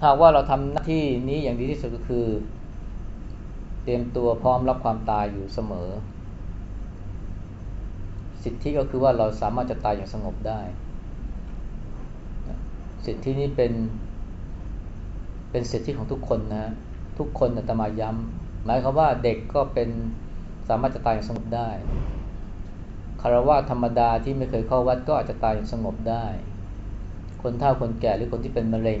ถ้าว่าเราทำหน้าที่นี้อย่างดีที่สุดก็คือ เตรียมตัวพร้อมรับความตายอยู่เสมอ สิทธิก็คือว่าเราสามารถจะตายอย่างสงบได้ สิทธินี้เป็น เป็นสิทธิของทุกคนนะ ทุกคนนะตมาย้ำหมายความว่าเด็กก็เป็นสามารถจะตายอย่างสงบได้คารวะธรรมดาที่ไม่เคยเข้าวัดก็อาจจะตายอย่างสงบได้ คนเฒ่าคนแก่หรือคนที่เป็นมะเร็ง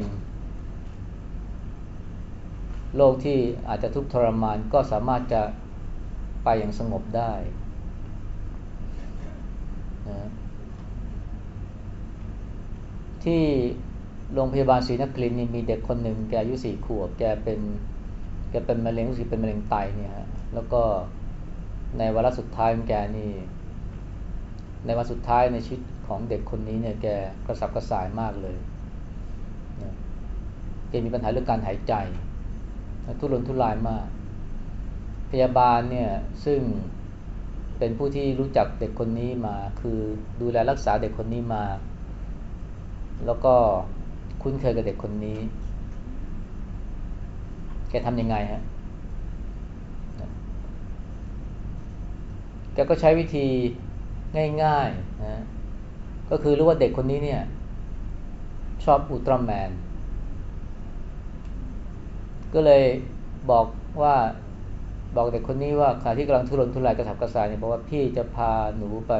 โรคที่อาจจะทุกข์ทรมานก็สามารถจะไปอย่างสงบได้นะที่โรงพยาบาลศรีนครินนี่มีเด็กคนหนึ่งแกอายุสี่ขวบแกเป็นแกเป็นมะเร็งรู้สึกเป็นมะเร็งไตเนี่ยฮะแล้วก็ในวาระสุดท้ายของแกนี่ ในวันสุดท้ายในชีวิตของเด็กคนนี้เนี่ยแกกระสับกระส่ายมากเลยแกมีปัญหาเรื่องการหายใจ ทุรนทุรายมาก พยาบาลเนี่ยซึ่งเป็นผู้ที่รู้จักเด็กคนนี้มา คือดูแลรักษาเด็กคนนี้มา แล้วก็คุ้นเคยกับเด็กคนนี้ แกทำยังไงฮะแกก็ใช้วิธีง่ายๆนะก็คือรู้ว่าเด็กคนนี้เนี่ยชอบอุลตร้าแมน ก็เลยบอกว่าบอกเด็กคนนี้ว่าขณะที่กำลังทุรนทุรายกระสับกระส่ายเนี่ยบอกว่าพี่จะพาหนูไป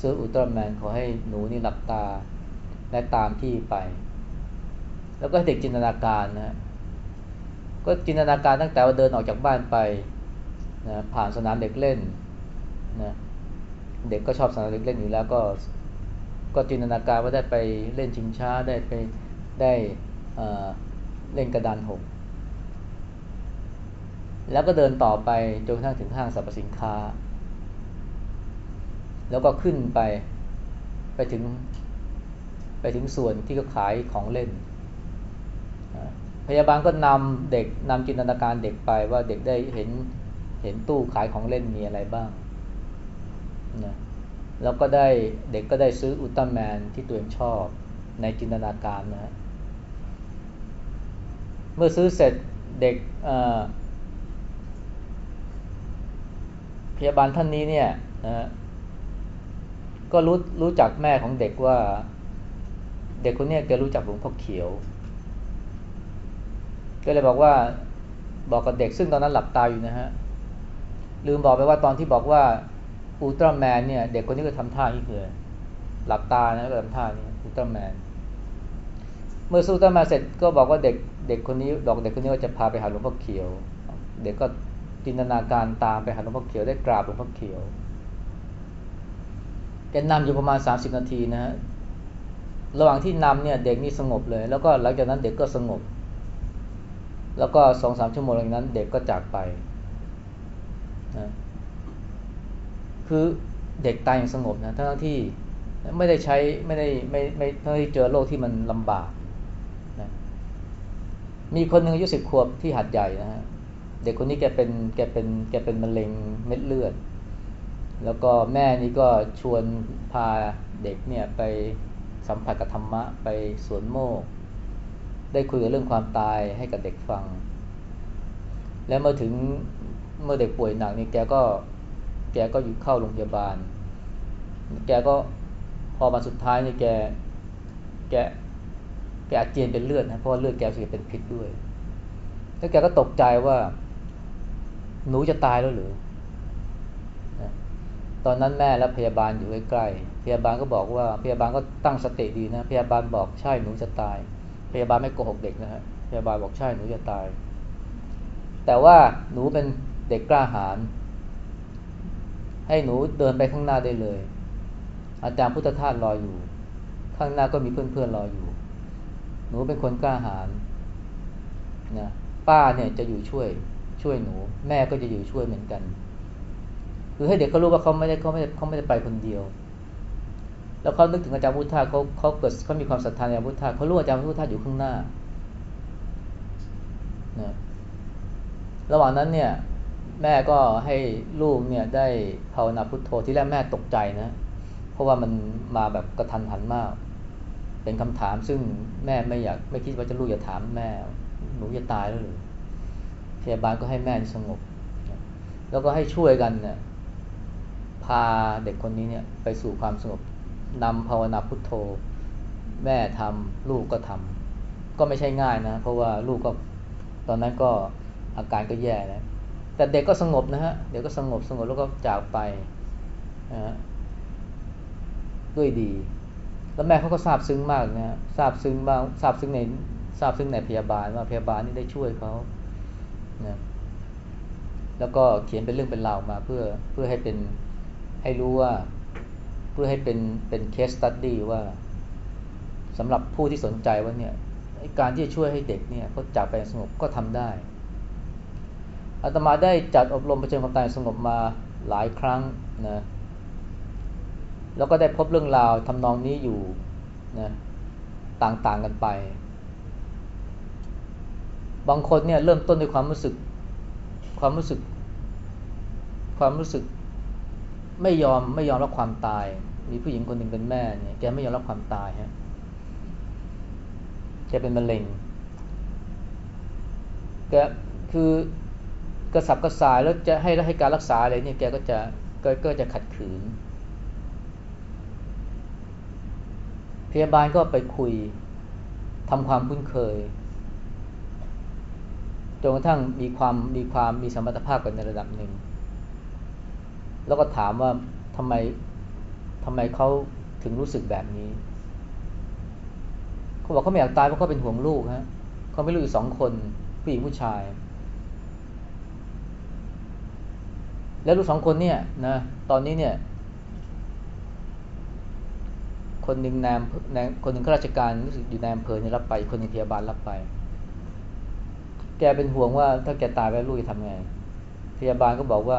ซื้ออุลตร้าแมนขอให้หนูนี่หลับตาและตามพี่ไป แล้วก็เด็กจินตนาการนะก็จินตนาการตั้งแต่ว่าเดินออกจากบ้านไปนะผ่านสนามเด็กเล่นนะเด็กก็ชอบสนามเด็กเล่นอยู่แล้วก็ก็จินตนาการว่าได้ไปเล่นชิงช้าได้ไปได้เล่นกระดานหก แล้วก็เดินต่อไปจนกระทั่งถึงห้างสรรพสินค้า แล้วก็ขึ้นไปไปถึงไปถึงส่วนที่เขาขายของเล่น พยาบาลก็นำเด็กนำจินตนาการเด็กไปว่าเด็กได้เห็นเห็นตู้ขายของเล่นมีอะไรบ้างนะแล้วก็ได้เด็กก็ได้ซื้ออุลตร้าแมนที่ตัวเองชอบในจินตนาการนะเมื่อซื้อเสร็จเด็ก พยาบาลท่านนี้เนี่ยนะก็รู้รู้จักแม่ของเด็กว่า เด็กคนนี้แกรู้จักหลวงพ่อเขียว ก็เลยบอกว่าบอกกับเด็กซึ่งตอนนั้นหลับตาอยู่นะฮะ ลืมบอกไปว่าตอนที่บอกว่าอุลตร้าแมนเนี่ย เด็กคนนี้ก็ทำท่านี้เลยหลับตานะก็ทำท่านี้อุลตร้าแมนเมื่อสู้ตร้าแมนเสร็จก็บอกว่าเด็กเด็กคนนี้บอกเด็กคนนี้ว่าจะพาไปหาหลวงพ่อเขียว เด็กก็ จินตนาการตามไปหาหลวงพ่อเขียวได้กราบหลวงพ่อเขียวแกนำอยู่ประมาณสามสิบนาทีนะฮะระหว่างที่นำเนี่ยเด็กนี่สงบเลย แล้วก็หลังจากนั้นเด็กก็สงบ แล้วก็สองสามชั่วโมงหลังนั้น เด็กก็จากไปนะคือเด็กตายอย่างสงบนะทั้งที่ไม่ได้ใช้ไม่ได้ไม่ไม่ทั้งที่เจอโรคที่มันลำบากนะมีคนหนึ่งอายุสิบขวบที่หัดใหญ่นะฮะ เด็กคนนี้แกเป็นแกเป็นแกเป็นมะเร็งเม็ดเลือด แล้วก็แม่นี่ก็ชวนพาเด็กเนี่ยไปสัมผัสกับธรรมะไปสวนโมก ได้คุยกับเรื่องความตายให้กับเด็กฟัง แล้วเมื่อถึงเมื่อเด็กป่วยหนักนี่แกก็แกก็อยู่เข้าโรงพยาบาล แกก็พอมาสุดท้ายนี่แกแกแกอาเจียนเป็นเลือดนะเพราะว่าเลือดแกเสึกเป็นพิษด้วย แล้วแกก็ตกใจว่า หนูจะตายแล้วหรือตอนนั้นแม่และพยาบาลอยู่ใกล้ๆพยาบาลก็บอกว่า พยาบาลก็ตั้งสติดีนะ พยาบาลบอกใช่หนูจะตาย พยาบาลไม่โกหกเด็กนะฮะ พยาบาลบอกใช่หนูจะตาย แต่ว่าหนูเป็นเด็กกล้าหาญ ให้หนูเดินไปข้างหน้าได้เลย อาจารย์พุทธทาสรออยู่ ข้างหน้าก็มีเพื่อนๆรออยู่ หนูเป็นคนกล้าหาญนะ ป้าเนี่ยจะอยู่ช่วย ช่วยหนู แม่ก็จะอยู่ช่วยเหมือนกัน คือให้เด็กเขารู้ว่าเขาไม่ได้เขาไม่ได้เขาไม่ได้ไปคนเดียว แล้วเขานึกถึงอาจารย์พุทธาเขาเขาเกิดเขามีความศรัทธาในอาจารย์พุทธาเขารู้อาจารย์พุทธาอยู่ข้างหน้านะระหว่างนั้นเนี่ย แม่ก็ให้ลูกเนี่ยได้ภาวนาพุทโธที่แรกแม่ตกใจนะ เพราะว่ามันมาแบบกระทันหันมาก เป็นคำถามซึ่งแม่ไม่อยากไม่คิดว่าจะลูกจะถามแม่หนูจะตายแล้วหรือ พยาบาลก็ให้แม่สงบ แล้วก็ให้ช่วยกันเนี่ยพาเด็กคนนี้เนี่ยไปสู่ความสงบนำภาวนาพุทโธ แม่ทำลูกก็ทำก็ไม่ใช่ง่ายนะ เพราะว่าลูกก็ตอนนั้นก็อาการก็แย่แล้วแต่เด็กก็สงบนะฮะ เด็กก็สงบสงบแล้วก็จากไปนะด้วยดี แล้วแม่เขาก็ซาบซึ้งมากนะซาบซึ้งบ้างซาบซึ้งในซาบซึ้งในพยาบาลว่าพยาบาลนี่ได้ช่วยเขา นะแล้วก็เขียนเป็นเรื่องเป็นราวมาเพื่อเพื่อให้เป็นให้รู้ว่าเพื่อให้เป็นเป็นเคสตัดดี้ว่าสำหรับผู้ที่สนใจว่าเนี่ยการที่จะช่วยให้เด็กเนี่ยเขาจากไปสงบก็ทำได้อาตมาได้จัดอบรมประชิญความตายสงบมาหลายครั้งนะแล้วก็ได้พบเรื่องราวทำนองนี้อยู่นะต่างๆกันไป บางคนเนี่ยเริ่มต้นด้วยความรู้สึก ความรู้สึก ความรู้สึก ไม่ยอมไม่ยอมรับความตาย มีผู้หญิงคนหนึ่งเป็นแม่เนี่ยแกไม่ยอมรับความตายฮะแกเป็นมะเร็งแกคือกระสับกระส่ายแล้วจะให้ให้การรักษาอะไรเนี่ยแกก็จะก็ก็จะขัดขืน พยาบาลก็ไปคุยทำความคุ้นเคย จนกระทั่งมีความมีความมีสมรรถภาพกันในระดับหนึ่ง แล้วก็ถามว่าทำไมทำไมเขาถึงรู้สึกแบบนี้เขาบอกเขาไม่อยากตายเพราะเขาเป็นห่วงลูกฮะเขาไม่รู้อีกสองคนผู้หญิงผู้ชาย แล้วลูกสองคนเนี่ยนะตอนนี้เนี่ยคนหนึ่งแนมแนคนหนึ่งข้าราชการรู้สึกอยู่ในอำเภอเนี่ยรับไป คนหนึ่งพยาบาลรับไป แกเป็นห่วงว่า ถ้าแกตายไปลูกจะทำไง พยาบาลก็บอกว่า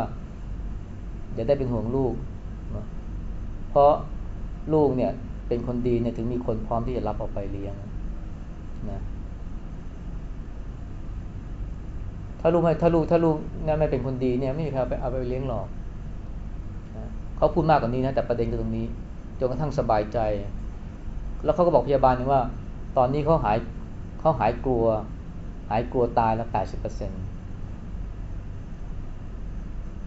อย่าได้เป็นห่วงลูก เพราะลูกเนี่ย เป็นคนดีเนี่ยถึงมีคนพร้อมที่จะรับออกไปเลี้ยงนะถ้าลูกไม่ถ้าลูกถ้าลูกเนี่ยไม่เป็นคนดีเนี่ยไม่มีใครเอาไปเอาไปเลี้ยงหรอกเขาพูดมากกว่านี้นะแต่ประเด็นคือตรงนี้จนกระทั่งสบายใจ แล้วเขาก็บอกพยาบาลว่า ตอนนี้เขาหายเขาหายกลัว หายกลัวตายแล้วแปดสิบเปอร์เซ็น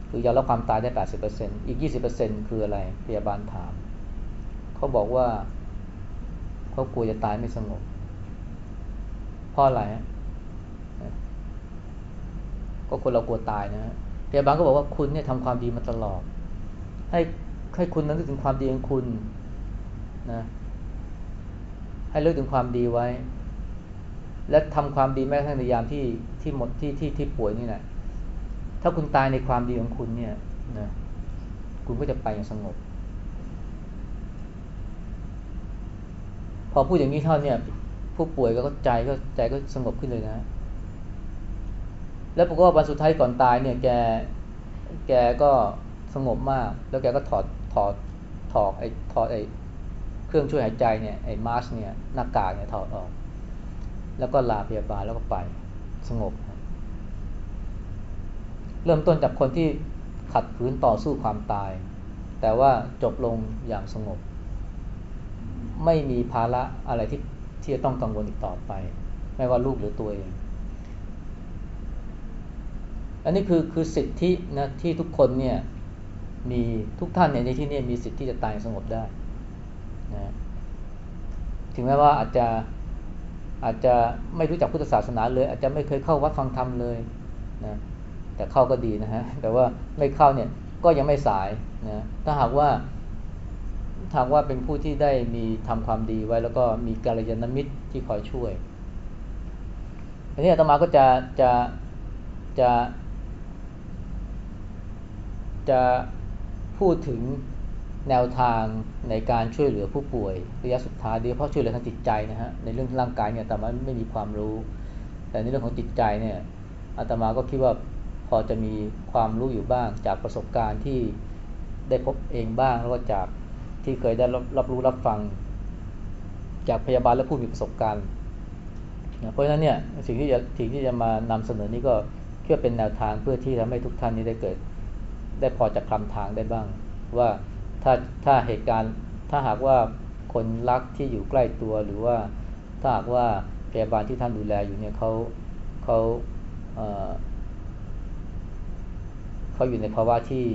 คือยอมรับความตายได้แปดสิบเปอร์เซ็นอีกยี่สิบเปอร์เซ็นคืออะไรพยาบาลถาม เขาบอกว่าเขากลัวจะตายไม่สงบเพราะอะไรก็คนเรากลัวตายนะพยาบาลก็บอกว่าคุณเนี่ยทำความดีมาตลอด ให้ให้คุณนั้นนึกถึงความดีของคุณนะให้เลิกถึงความดีไว้ และทำความดีแม้กระทั่งในยามที่ที่หมดที่ที่ที่ป่วยนี่แหละถ้าคุณตายในความดีของคุณเนี่ยนะคุณก็จะไปอย่างสงบ พอพูดอย่างนี้เท่าเนี่ยผู้ป่วยก็ใจก็ใจก็สงบขึ้นเลยนะ แล้วปรากฏว่าวันสุดท้ายก่อนตายเนี่ยแกแกก็สงบมาก แล้วแกก็ถอดถอดถอดไอ้ถอดไอ้เครื่องช่วยหายใจเนี่ยไอ้มาสเนี่ยหน้ากากเนี่ยถอดออก แล้วก็ลาพยาบาลแล้วก็ไปสงบ เริ่มต้นจากคนที่ขัดขืนต่อสู้ความตาย แต่ว่าจบลงอย่างสงบ ไม่มีภาระอะไรที่ที่จะต้องกังวลอีกต่อไป ไม่ว่าลูกหรือตัวเอง อันนี้คือคือสิทธินะที่ทุกคนเนี่ยมีทุกท่านเนี่ยในที่นี้มีสิทธิ์ที่จะตายสงบได้นะถึงแม้ว่าอาจจะ อาจจะไม่รู้จักพุทธศาสนาเลย อาจจะไม่เคยเข้าวัดฟังธรรมเลยนะแต่เข้าก็ดีนะฮะแต่ว่าไม่เข้าเนี่ยก็ยังไม่สายนะถ้าหากว่าถากว่าเป็นผู้ที่ได้มีทำความดีไว้ แล้วก็มีกาลยานมิตรที่คอยช่วยอันนี้อาตมาก็จะจะจะจะพูดถึง แนวทางในการช่วยเหลือผู้ป่วยระยะสุดท้ายโดยเฉพาะช่วยเหลือทางจิตใจนะฮะในเรื่องร่างกายเนี่ยแต่ว่าไม่มีความรู้ แต่ในเรื่องของจิตใจเนี่ยอาตมาก็คิดว่าพอจะมีความรู้อยู่บ้างจากประสบการณ์ที่ได้พบเองบ้างแล้วก็จากที่เคยได้รับรู้รับฟัง จากพยาบาลและผู้มีประสบการณ์เพราะฉะนั้นเนี่ยสิ่งที่จะสิ่งที่จะมานำเสนอนี้ก็เพื่อเป็นแนวทางเพื่อที่ทำให้ทุกท่านนี้ได้เกิด ได้พอจะคลำทางได้บ้างว่า ถ้าถ้าเหตุการณ์ถ้าหากว่าคนรักที่อยู่ใกล้ตัวหรือว่าถ้าหากว่าพยาบาลที่ท่านดูแลอยู่เนี่ยเขาเขาเเขาอยู่ในภาวะที่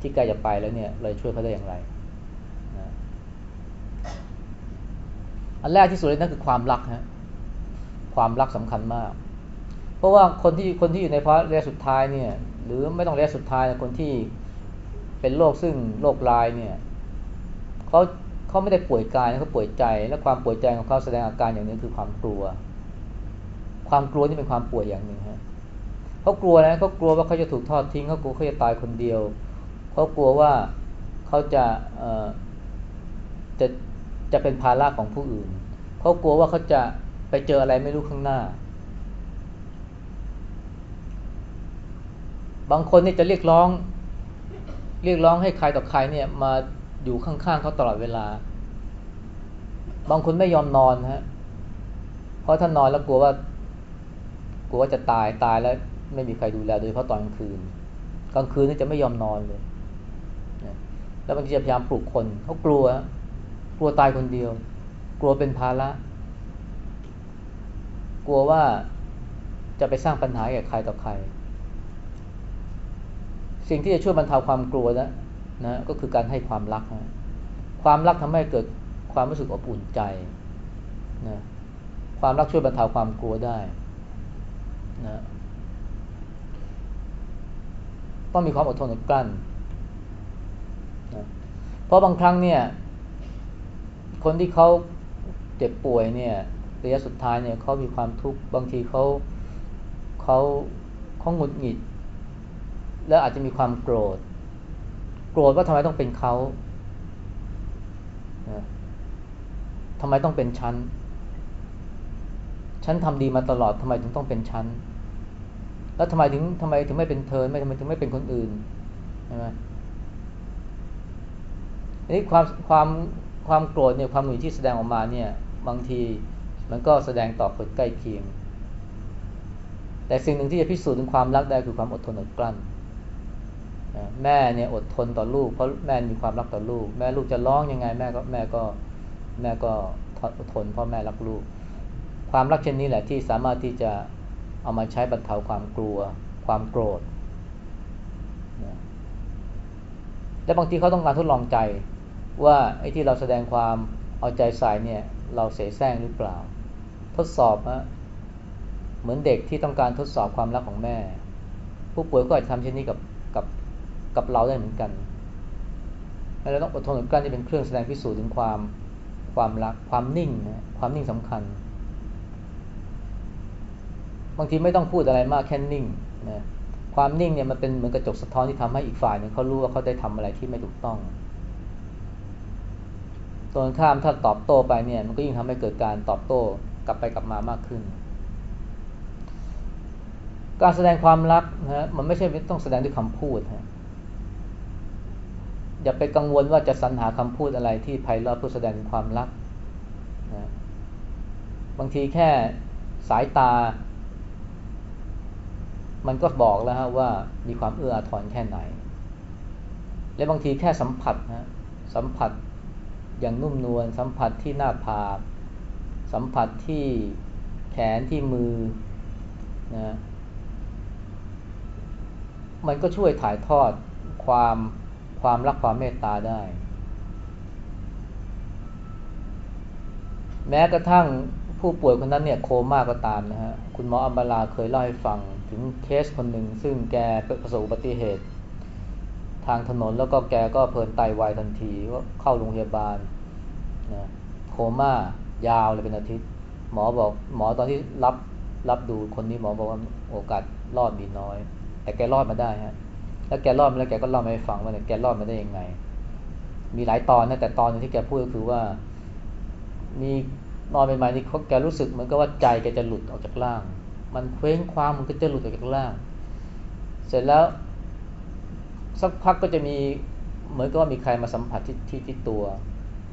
ที่ใกล้จะไปแล้วเนี่ย เราช่วยเขาได้อย่างไรนะอันแรกที่สุดเลยนั่นคือความรักฮะความรักสำคัญมาก เพราะว่าคนที่คนที่อยู่ในภาวะระยะสุดท้ายเนี่ย หรือไม่ต้องระยะสุดท้ายคนที่ เป็นโรคซึ่งโรคลายเนี่ยเขาเขาไม่ได้ป่วยกายเขาป่วยใจ และความป่วยใจของเขาแสดงอาการอย่างนี้คือความกลัว ความกลัวนี่เป็นความป่วยอย่างหนึ่งฮะเขากลัวนะเขากลัวว่าเขาจะถูกทอดทิ้งเขากลัวเขาจะตายคนเดียวเขากลัวว่าเขาจะเอ่อจะจะเป็นภาระของผู้อื่นเขากลัวว่าเขาจะไปเจออะไรไม่รู้ข้างหน้า บางคนนี่จะเรียกร้อง เรียกร้องให้ใครต่อใครเนี่ยมาอยู่ข้างๆเขาตลอดเวลา บางคนไม่ยอมนอนฮะเพราะถ้านอนแล้วกลัวว่ากลัวว่าจะตายตายแล้วไม่มีใครดูแลโดยเฉพาะตอนกลางคืน กลางคืนนี่จะไม่ยอมนอนเลยแล้วบางทีจะพยายามปลุกคนเขากลัว กลัวตายคนเดียว กลัวเป็นภาระ กลัวว่าจะไปสร้างปัญหาแก่ใครต่อใคร สิ่งที่จะช่วยบรรเทาความกลัวนะนะก็คือการให้ความรักนะความรักทำให้เกิดความรู้สึกอบอุ่นใจนะความรักช่วยบรรเทาความกลัวได้นะต้องมีความอดทนอดกลั้นนะเพราะบางครั้งเนี่ยคนที่เขาเจ็บป่วยเนี่ยระยะสุดท้ายเนี่ยเขามีความทุกข์บางทีเขาเขาเขาหงุดหงิด แล้วอาจจะมีความโกรธ โกรธว่าทำไมต้องเป็นเขาทำไมต้องเป็นฉัน ฉันทำดีมาตลอดทำไมถึงต้องเป็นฉัน แล้วทำไมถึงทำไมถึงไม่เป็นเธอไม่ทำไมถึงไม่เป็นคนอื่นใช่ไหมอันนี้ความความความโกรธเนี่ยความหนุนที่แสดงออกมาเนี่ยบางทีมันก็แสดงต่อคนใกล้เคียง แต่สิ่งหนึ่งที่จะพิสูจน์ถึงความรักได้คือความอดทนอดกลั้น แม่เนี่ยอดทนต่อลูก เพราะแม่มีความรักต่อลูก แม่ลูกจะร้องยังไงแม่ก็แม่ก็แม่ก็อดทนเพราะแม่รักลูก ความรักเช่นนี้แหละที่สามารถที่จะเอามาใช้บรรเทาความกลัว ความโกรธและบางทีเขาต้องการทดลองใจ ว่าไอ้ที่เราแสดงความเอาใจใส่เนี่ยเราเสแสร้งหรือเปล่า ทดสอบฮะเหมือนเด็กที่ต้องการทดสอบความรักของแม่ ผู้ป่วยก็อาจจะทำเช่นนี้กับ กับเราได้เหมือนกันเราต้องอดทนอดกลั้นที่เป็นเครื่องแสดงพิสูจน์ถึงความความรักความนิ่งนะความนิ่งสำคัญ บางทีไม่ต้องพูดอะไรมากแค่นิ่งนะความนิ่งเนี่ยมันเป็นเหมือนกระจกสะท้อนที่ทำให้อีกฝ่ายหนึ่งเขารู้ว่าเขาได้ทำอะไรที่ไม่ถูกต้องตรงข้ามถ้าตอบโต้ไปเนี่ยมันก็ยิ่งทำให้เกิดการตอบโต้กลับไปกลับมามากขึ้น การแสดงความรักนะมันไม่ใช่ต้องแสดงด้วยคำพูดฮะ อย่าไปกังวลว่าจะสรรหาคำพูดอะไรที่ไพเราะเพื่อแสดงความรักนะบางทีแค่สายตา มันก็บอกแล้วฮะว่ามีความเอื้ออาทรแค่ไหน และบางทีแค่สัมผัสนะสัมผัสอย่างนุ่มนวลสัมผัสที่หน้าผากสัมผัสที่แขนที่มือนะมันก็ช่วยถ่ายทอดความ ความรักความเมตตาได้ แม้กระทั่งผู้ป่วยคนนั้นเนี่ยโคม่าก็ตามนะฮะ คุณหมออัมบาลาเคยเล่าให้ฟังถึงเคสคนหนึ่ง ซึ่งแกประสบอุบัติเหตุ ทางถนนแล้วก็แกก็เพลินไตาวายทันทีก็เข้าโรงพยาบาลนะโคม่ายาวเลยเป็นอาทิตย์ หมอบอกหมอตอนที่รับรับดูคนนี้หมอบอกว่าโอกาสรอดมีน้อย แต่แกรอดมาได้ฮะ แล้วแกรอดมาแล้วแกก็เล่าให้ฟังว่าเนี่ยแกรอดมาได้ยังไง มีหลายตอนนะแต่ตอนนึงที่แกพูดก็คือว่า มีนอนใหม่ๆนี่เขาแกรู้สึกเหมือนกับว่าใจแกจะหลุดออกจากร่าง มันเคว้งคว้างมันก็จะหลุดออกจากร่าง เสร็จแล้ว สักพักก็จะมีเหมือนกับว่ามีใครมาสัมผัสที่ที่ที่ตัว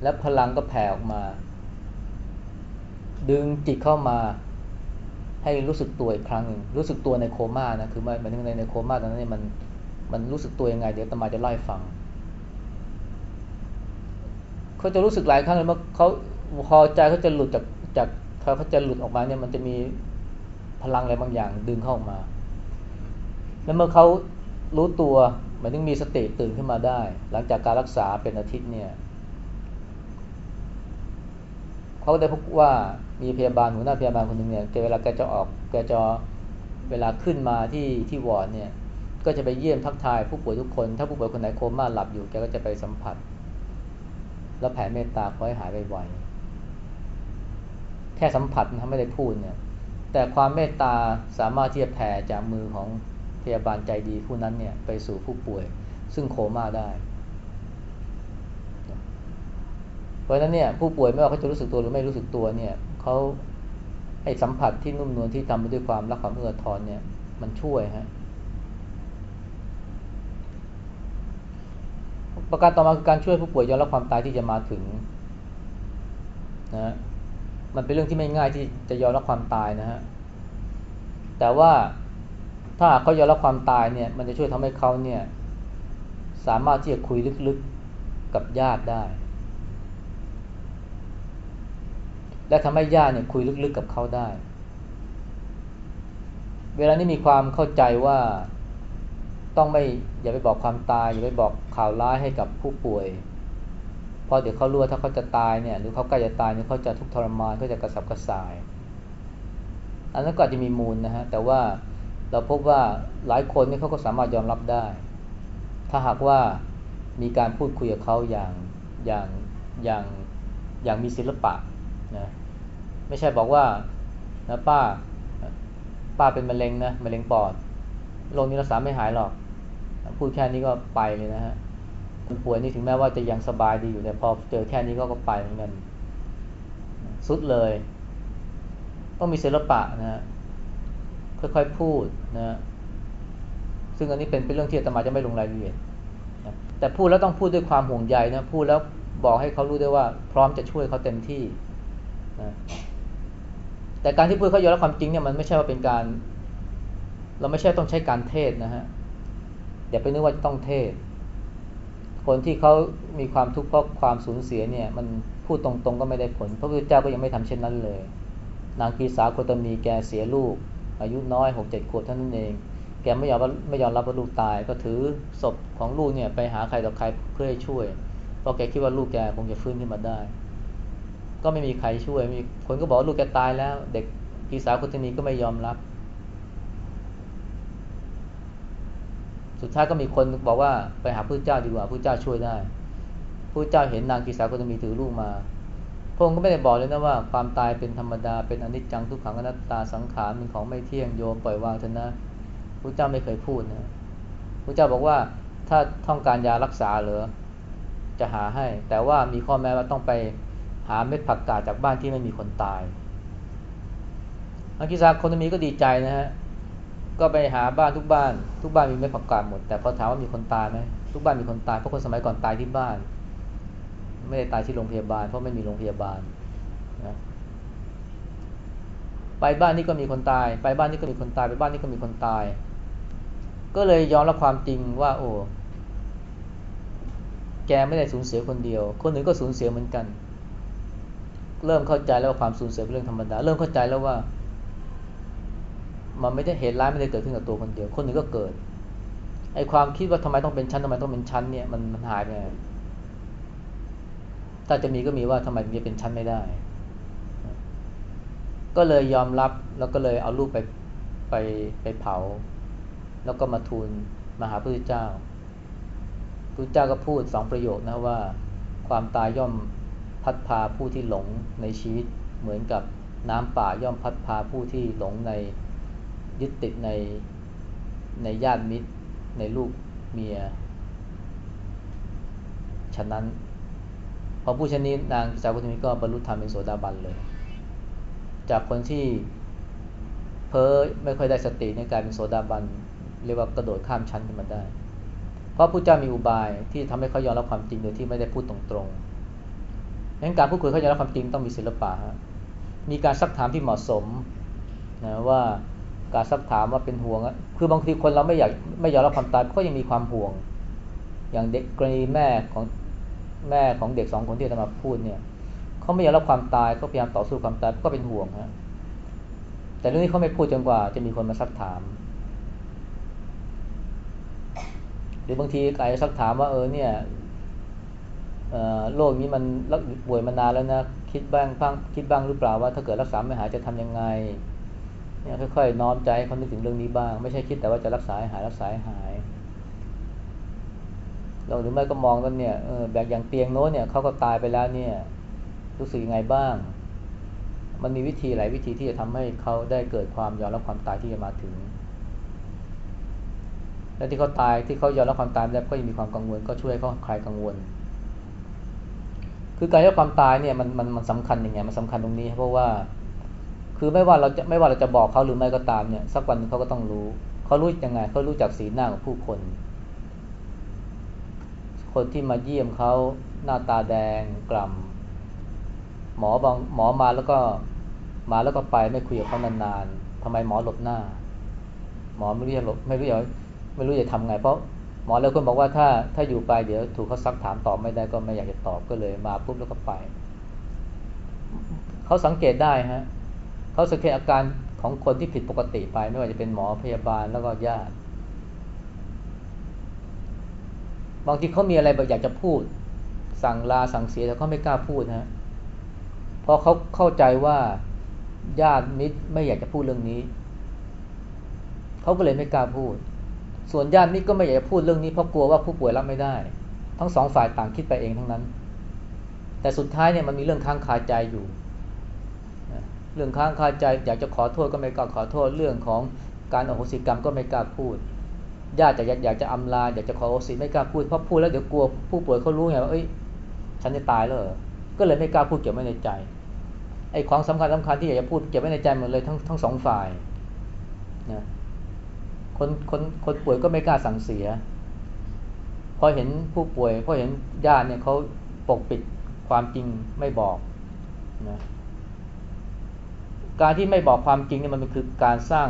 แล้วพลังก็แผ่ออกมา ดึงจิตเข้ามาให้รู้สึกตัวอีกครั้งหนึ่งรู้สึกตัวในโคม่านะคือมันในในโคม่าตอนนั้นเนี่ยมัน มันรู้สึกตัวยังไง เดี๋ยวตมาจะเล่าให้ฟังเขาจะรู้สึกหลายครั้งเลยว่าเขาพอใจเขาจะหลุดจากจากเขาเขาจะหลุดออกมาเนี่ยมันจะมีพลังอะไรบางอย่างดึงเข้ามา แล้วเมื่อเขารู้ตัวหมายถึงมีสติตื่นขึ้นมาได้ หลังจากการรักษาเป็นอาทิตย์เนี่ยเขาได้พบว่ามีพยาบาลหัวหน้าพยาบาลคนหนึ่งเนี่ยเวลาแกจะออกแกจะเวลาขึ้นมาที่ที่วอร์ดเนี่ย ก็จะไปเยี่ยมทักทายผู้ป่วยทุกคน ถ้าผู้ป่วยคนไหนโคม่าหลับอยู่แกก็จะไปสัมผัส แล้วแผ่เมตตาขอให้หายไวๆแค่สัมผัสนะไม่ได้พูดเนี่ยแต่ความเมตตาสามารถที่จะแผ่จากมือของพยาบาลใจดีผู้นั้นเนี่ยไปสู่ผู้ป่วย ซึ่งโคม่าได้ เพราะฉะนั้นเนี่ยผู้ป่วยไม่ว่าเขาจะรู้สึกตัวหรือไม่รู้สึกตัวเนี่ยเขาไอ้สัมผัสที่นุ่มนวลที่ทำไปด้วยความรักความเอื้อทอนเนี่ยมันช่วยฮะ ประการต่อมาคือการช่วยผู้ป่วยยอมรับความตายที่จะมาถึงนะมันเป็นเรื่องที่ไม่ง่ายที่จะยอมรับความตายนะฮะแต่ว่าถ้าเขายอมรับความตายเนี่ย มันจะช่วยทำให้เขาเนี่ย สามารถที่จะคุยลึกๆกับญาติได้ และทำให้ญาติเนี่ยคุยลึกๆกับเขาได้ เวลานี้มีความเข้าใจว่า ต้องไม่อย่าไปบอกความตาย อย่าไปบอกข่าวร้ายให้กับผู้ป่วย เพราะเดี๋ยวเขารู้ว่าถ้าเขาจะตายเนี่ยหรือเขาใกล้จะตายเนี่ยเขาจะทุกข์ทรมานเขาจะกระสับกระส่าย อันนั้นก็จจะมีมูลนะฮะแต่ว่าเราพบว่าหลายคนนี่เขาก็สามารถยอมรับได้ ถ้าหากว่ามีการพูดคุยกับเขาอย่างอย่างอย่างอย่างมีศิลปะนะไม่ใช่บอกว่านะป้าป้าเป็นมะเร็งนะมะเร็งปอดโรคนี้รักษาไม่หายหรอก พูดแค่นี้ก็ไปเลยนะฮะคนป่วยนี่ถึงแม้ว่าจะยังสบายดีอยู่แต่พอเจอแค่นี้ก็ก็ไปเหมือนกันสุดเลยต้องมีศิลปะนะฮะค่อยๆพูดนะซึ่งอันนี้เป็นเป็นเรื่องที่อาตมาจะไม่ลงรายละเอียดนะแต่พูดแล้วต้องพูดด้วยความห่วงใยนะพูดแล้วบอกให้เขารู้ได้ว่าพร้อมจะช่วยเขาเต็มที่นะแต่การที่พูดเขายอมรับความจริงเนี่ยมันไม่ใช่ว่าเป็นการ เราไม่ใช่ต้องใช้การเทศนะฮะ อย่าไปนึกว่าจะต้องเทศ คนที่เขามีความทุกข์เพราะความสูญเสียเนี่ยมันพูดตรงๆก็ไม่ได้ผล พระพุทธเจ้าก็ยังไม่ทำเช่นนั้นเลย นางกีสาโคตมีแกเสียลูก อายุน้อยหกเจ็ดขวบเท่านั้นเอง แกไม่ยอมไม่ยอมรับว่าลูกตาย ก็ถือศพของลูกเนี่ยไปหาใครต่อใครเพื่อให้ช่วย เพราะแกคิดว่าลูกแกคงจะฟื้นขึ้นมาได้ ก็ไม่มีใครช่วยมีคนก็บอกลูกแกตายแล้ว เด็กกีสาโคตมีก็ไม่ยอมรับ สุดท้ายก็มีคนบอกว่าไปหาพระเจ้าดีกว่าพระเจ้าช่วยได้พระเจ้าเห็นนางกิสาคนมีถือลูกมาพระองค์ก็ไม่ได้บอกเลยนะว่าความตายเป็นธรรมดาเป็นอนิจจังทุกขังอนัตตาสังขารเป็นของไม่เที่ยงโยมปล่อยวางเถอะนะพระเจ้าไม่เคยพูดนะพระเจ้าบอกว่าถ้าต้องการยารักษาเหรอจะหาให้ แต่ว่ามีข้อแม้ว่าต้องไปหาเม็ดผักกาดจากบ้านที่ไม่มีคนตายนางกิสาคนมีก็ดีใจนะฮะ ก็ไปหาบ้านทุกบ้าน ทุกบ้านมีไม้ผักกาดหมด แต่พอถามว่ามีคนตายไหมทุกบ้านมีคนตายเพราะคนสมัยก่อนตายที่บ้าน ไม่ได้ตายที่โรงพยาบาล เพราะไม่มีโรงพยาบาลนะไปบ้านนี้ก็มีคนตาย ไปบ้านนี้ก็มีคนตาย ไปบ้านนี้ก็มีคนตาย ก็เลยยอมรับความจริงว่า โอ้แกไม่ได้สูญเสียคนเดียว คนอื่นก็สูญเสียเหมือนกัน เริ่มเข้าใจแล้วว่าความสูญเสียเป็นเรื่องธรรมดา เริ่มเข้าใจแล้วว่า มันไม่ได้เหตุร้ายไม่ได้เกิดขึ้นกับตัวคนเดียว คนหนึ่งก็เกิดไอ้ความคิดว่าทำไมต้องเป็นชั้นทำไมต้องเป็นชั้นเนี่ยมันมันหายไปถ้าจะมีก็มีว่าทำไมจะเป็นชั้นไม่ได้ ก็เลยยอมรับแล้วก็เลยเอาลูกไปไปไปเผา แล้วก็มาทูลมาหาพระพุทธเจ้าพระเจ้าก็พูดสองประโยคนะว่า ความตายย่อมพัดพาผู้ที่หลงในชีวิต เหมือนกับน้ำป่าย่อมพัดพาผู้ที่หลงใน ยึดติดในในญาติมิตร ในลูกเมีย ฉะนั้น พอผู้ชนี้นางสาวกุตมีก็บรรลุธรรมเป็นโสดาบันเลย จากคนที่เพ้อไม่ค่อยได้สติในการเป็นโสดาบันเรียกว่ากระโดดข้ามชั้นขึ้นมาได้ เพราะผู้เจ้ามีอุบายที่ทำให้เขายอมรับความจริงโดยที่ไม่ได้พูดตรงๆงั้นการพูดคุยเขายอมรับความจริงต้องมีศิลปะมีการซักถามที่เหมาะสมนะว่า การซักถามว่าเป็นห่วงคือบางทีคนเราไม่อยากไม่ยอมรับความตายก็ยังมีความห่วง อย่างเด็กกรณีแม่ของแม่ของเด็กสองคนที่จะมาพูดเนี่ยเขาไม่อยากรับความตายเขาพยายามต่อสู้ความตายก็เป็นห่วงฮะแต่เรื่องนี้เขาไม่พูดจนกว่าจะมีคนมาซักถาม หรือบางทีใครซักถามว่าเออเนี่ยโรคนี้มันรักป่วยมานานแล้วนะ คิดบ้างบ้างคิดบ้างหรือเปล่าว่าถ้าเกิดรักษาไม่หายจะทํำยังไง เนี่ยค่อยๆน้อมใจเขานึกถึงเรื่องนี้บ้าง ไม่ใช่คิดแต่ว่าจะรักษาหายรักษาหายเราหรือไม่ก็มองกันเนี่ยแบบอย่างเตียงโน้นเนี่ยเขาก็ตายไปแล้วเนี่ยรู้สึกยังไงบ้าง มันมีวิธีหลายวิธีที่จะทำให้เขาได้เกิดความยอมรับความตายที่จะมาถึง และที่เขาตายที่เขายอมรับความตายแล้วก็ยังมีความกังวลก็ช่วยเขาคลายกังวล คือการยอมความตายเนี่ยมันมันมันสำคัญยังไงมันสำคัญตรงนี้ เพราะว่า คือไม่ว่าเราจะไม่ว่าเราจะบอกเขาหรือไม่ก็ตามเนี่ย สักวันเขาก็ต้องรู้ เขารู้ยังไง เขารู้จากสีหน้าของผู้คน คนที่มาเยี่ยมเขาหน้าตาแดงกล่ำหมอบางหมอมาแล้วก็มาแล้วก็ไปไม่คุยกับเขานานๆทำไมหมอหลบหน้า หมอไม่รู้จะหลบไม่รู้จะไม่รู้จะทำไง เพราะหมอแล้วคนบอกว่าถ้าถ้าอยู่ไปเดี๋ยวถูกเขาซักถามตอบไม่ได้ก็ไม่อยากจะตอบก็เลยมาปุ๊บแล้วก็ไป เขาสังเกตได้ฮะ เขาสังเกตอาการของคนที่ผิดปกติไปไม่ว่าจะเป็นหมอพยาบาลแล้วก็ญาติบางทีเขามีอะไรบางอยากจะพูด สั่งลาสั่งเสียแต่เขาไม่กล้าพูดฮะเพราะเขาเข้าใจว่าญาติมิตรไม่อยากจะพูดเรื่องนี้เขาก็เลยไม่กล้าพูด ส่วนญาติมิตรก็ไม่อยากจะพูดเรื่องนี้เพราะกลัวว่าผู้ป่วยรับไม่ได้ ทั้งสองฝ่ายต่างคิดไปเองทั้งนั้น แต่สุดท้ายเนี่ยมันมีเรื่องค้างคาใจอยู่ เรื่องค้างคาใจอยากจะขอโทษก็ไม่กล้าขอโทษเรื่องของการอโหสิกรรมก็ไม่กล้าพูดญาติจะอยากจะอำลาอยากจะขอโอสิไม่กล้าพูดเพราะพูดแล้วเดี๋ยวกลัวผู้ป่วยเขารู้ไงว่าเอ้ยฉันจะตายแล้วก็เลยไม่กล้าพูดเก็บไว้ในใจไอ้ของสำคัญสำคัญที่อยากจะพูดเก็บไว้ในใจหมดเลยทั้งทั้งสองฝ่ายนะคนคนคนป่วยก็ไม่กล้าสั่งเสียพอเห็นผู้ป่วยพอเห็นญาติเนี่ยเขาปกปิดความจริงไม่บอกนะ การที่ไม่บอกความจริงเนี่ยมันคือการสร้าง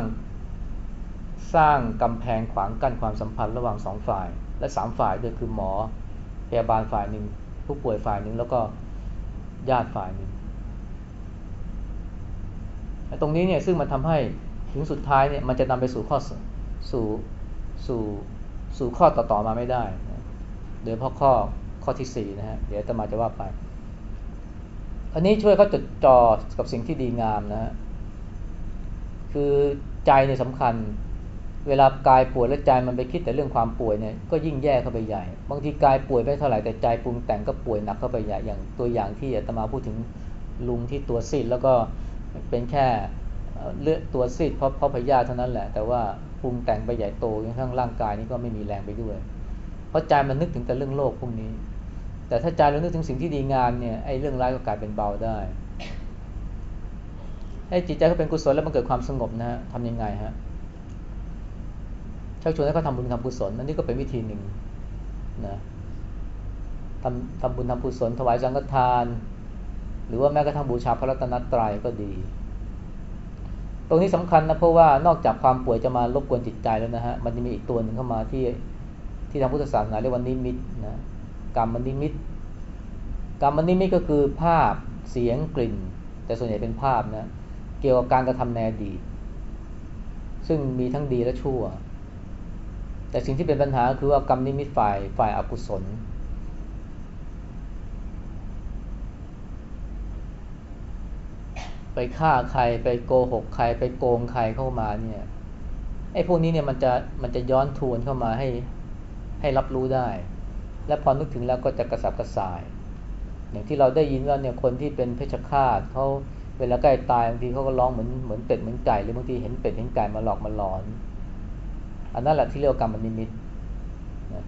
สร้างกำแพงขวางกั้นความสัมพันธ์ระหว่างสองฝ่าย และสามฝ่ายด้วยคือหมอพยาบาลฝ่ายหนึ่งผู้ป่วยฝ่ายหนึ่งแล้วก็ญาติฝ่ายหนึ่งตรงนี้เนี่ยซึ่งมันทำให้ถึงสุดท้ายเนี่ยมันจะนำไปสู่ข้อสู่สู่สู่ข้อต่อๆมาไม่ได้โดยเพราะข้อข้อที่สี่นะฮะเดี๋ยวจะมาจะว่าไป อันนี้ช่วยเขาจดจ่อกับสิ่งที่ดีงามนะฮะคือใจเนี่ยสำคัญ เวลากายป่วยและใจมันไปคิดแต่เรื่องความป่วยเนี่ยก็ยิ่งแย่เข้าไปใหญ่ บางทีกายป่วยไม่เท่าไหร่แต่ใจปรุงแต่งก็ป่วยหนักเข้าไปใหญ่อย่างตัวอย่างที่อาตมาพูดถึงลุงที่ตัวซีดแล้วก็เป็นแค่เลือดตัวซีดเพราะเพราะพยาธิเท่านั้นแหละ แต่ว่าปรุงแต่งไปใหญ่โตจนทั้งร่างกายนี้ก็ไม่มีแรงไปด้วย เพราะใจมันนึกถึงแต่เรื่องโลกพวกนี้ แต่ถ้าใจเรานึกถึงสิ่งที่ดีงามเนี่ยไอ้เรื่องร้ายก็กลายเป็นเบาได้ให้จิตใจเขาเป็นกุศลแล้วมันเกิดความสงบนะฮะทำยังไงฮะชักชวนให้เขาทำบุญทำกุศลนั่นนี่ก็เป็นวิธีหนึ่งนะทำทำบุญทำกุศลถวายสังฆทาน หรือว่าแม้กระทั่งบูชาพระรัตนตรัยก็ดี ตรงนี้สำคัญนะเพราะว่านอกจากความป่วยจะมารบกวนจิตใจแล้วนะฮะมันจะมีอีกตัวหนึ่งเข้ามาที่ที่ทางพุทธศาสนาเรียกว่านิมิตนะ กรรมนิมิตกรรมนิมิตก็คือภาพเสียงกลิ่น แต่ส่วนใหญ่เป็นภาพนะเกี่ยวกับการกระทำในอดีตซึ่งมีทั้งดีและชั่ว แต่สิ่งที่เป็นปัญหาคือว่ากรรมนิมิตฝ่ายฝ่ายอกุศล ไปฆ่าใครไปโกหกใครไปโกงใครเข้ามาเนี่ยไอ้พวกนี้เนี่ยมันจะมันจะย้อนทวนเข้ามาให้ให้รับรู้ได้ และพอนึกถึงแล้วก็จะกระสับกระส่าย อย่างที่เราได้ยินว่าเนี่ยคนที่เป็นเพชฌฆาตเขาเวลาใกล้ตายบางทีเขาก็ร้องเหมือนเหมือนเป็ดเหมือนไก่หรือบางทีเห็นเป็ดเห็นไก่มาหลอกมาหลอน อันนั้นแหละที่เรียกว่ากรรมนิมิตนะ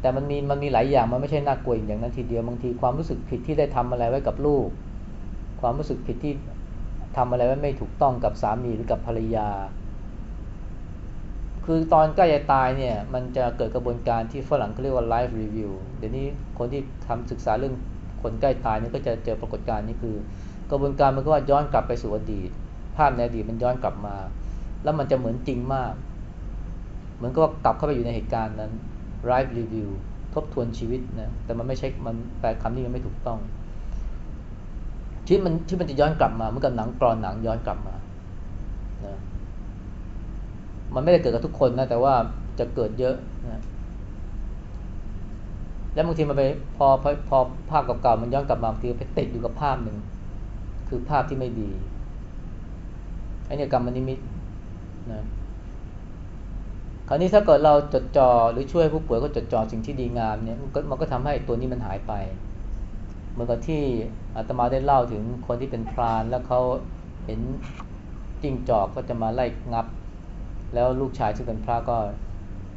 แต่มันมีมันมีหลายอย่างมันไม่ใช่น่ากลัวอย่างนั้นทีเดียวบางทีความรู้สึกผิดที่ได้ทำอะไรไว้กับลูก ความรู้สึกผิดที่ทำอะไรไว้ไม่ถูกต้องกับสามีหรือกับภรรยา คือตอนใกล้จะตายเนี่ย มันจะเกิดกระบวนการที่ฝรั่งเขาเรียกว่า life review เดี๋ยวนี้คนที่ทำศึกษาเรื่องคนใกล้ตายเนี่ยก็จะเจอปรากฏการณ์นี้คือ กระบวนการมันก็ว่าย้อนกลับไปสู่อดีต ภาพในอดีตมันย้อนกลับมา แล้วมันจะเหมือนจริงมาก เหมือนก็กลับเข้าไปอยู่ในเหตุการณ์นั้น right review ทบทวนชีวิตนะแต่มันไม่ใช่มันแปลคำนี้มันไม่ถูกต้องชีวิตมันที่มันจะย้อนกลับมาเหมือนกับหนังกรอนหนังย้อนกลับมานะ มันไม่ได้เกิดกับทุกคนนะแต่ว่าจะเกิดเยอะนะแล้วบางทีมันไปพอพอพอภาพเก่าๆมันย้อนกลับมาบางทีไปติดอยู่กับภาพหนึ่งคือภาพที่ไม่ดีไอ้นี่กรรมนิมิตนะคราวนี้ถ้าเกิดเราจดจ่อหรือช่วยผู้ป่วยก็จดจ่อสิ่งที่ดีงามเนี่ยมันก็มันก็ทำให้ตัวนี้มันหายไป เหมือนกับที่อาตมาได้เล่าถึงคนที่เป็นพรานแล้วเขาเห็นจิ้งจอกก็จะมาไล่งับ แล้วลูกชายซึ่งเป็นพระก็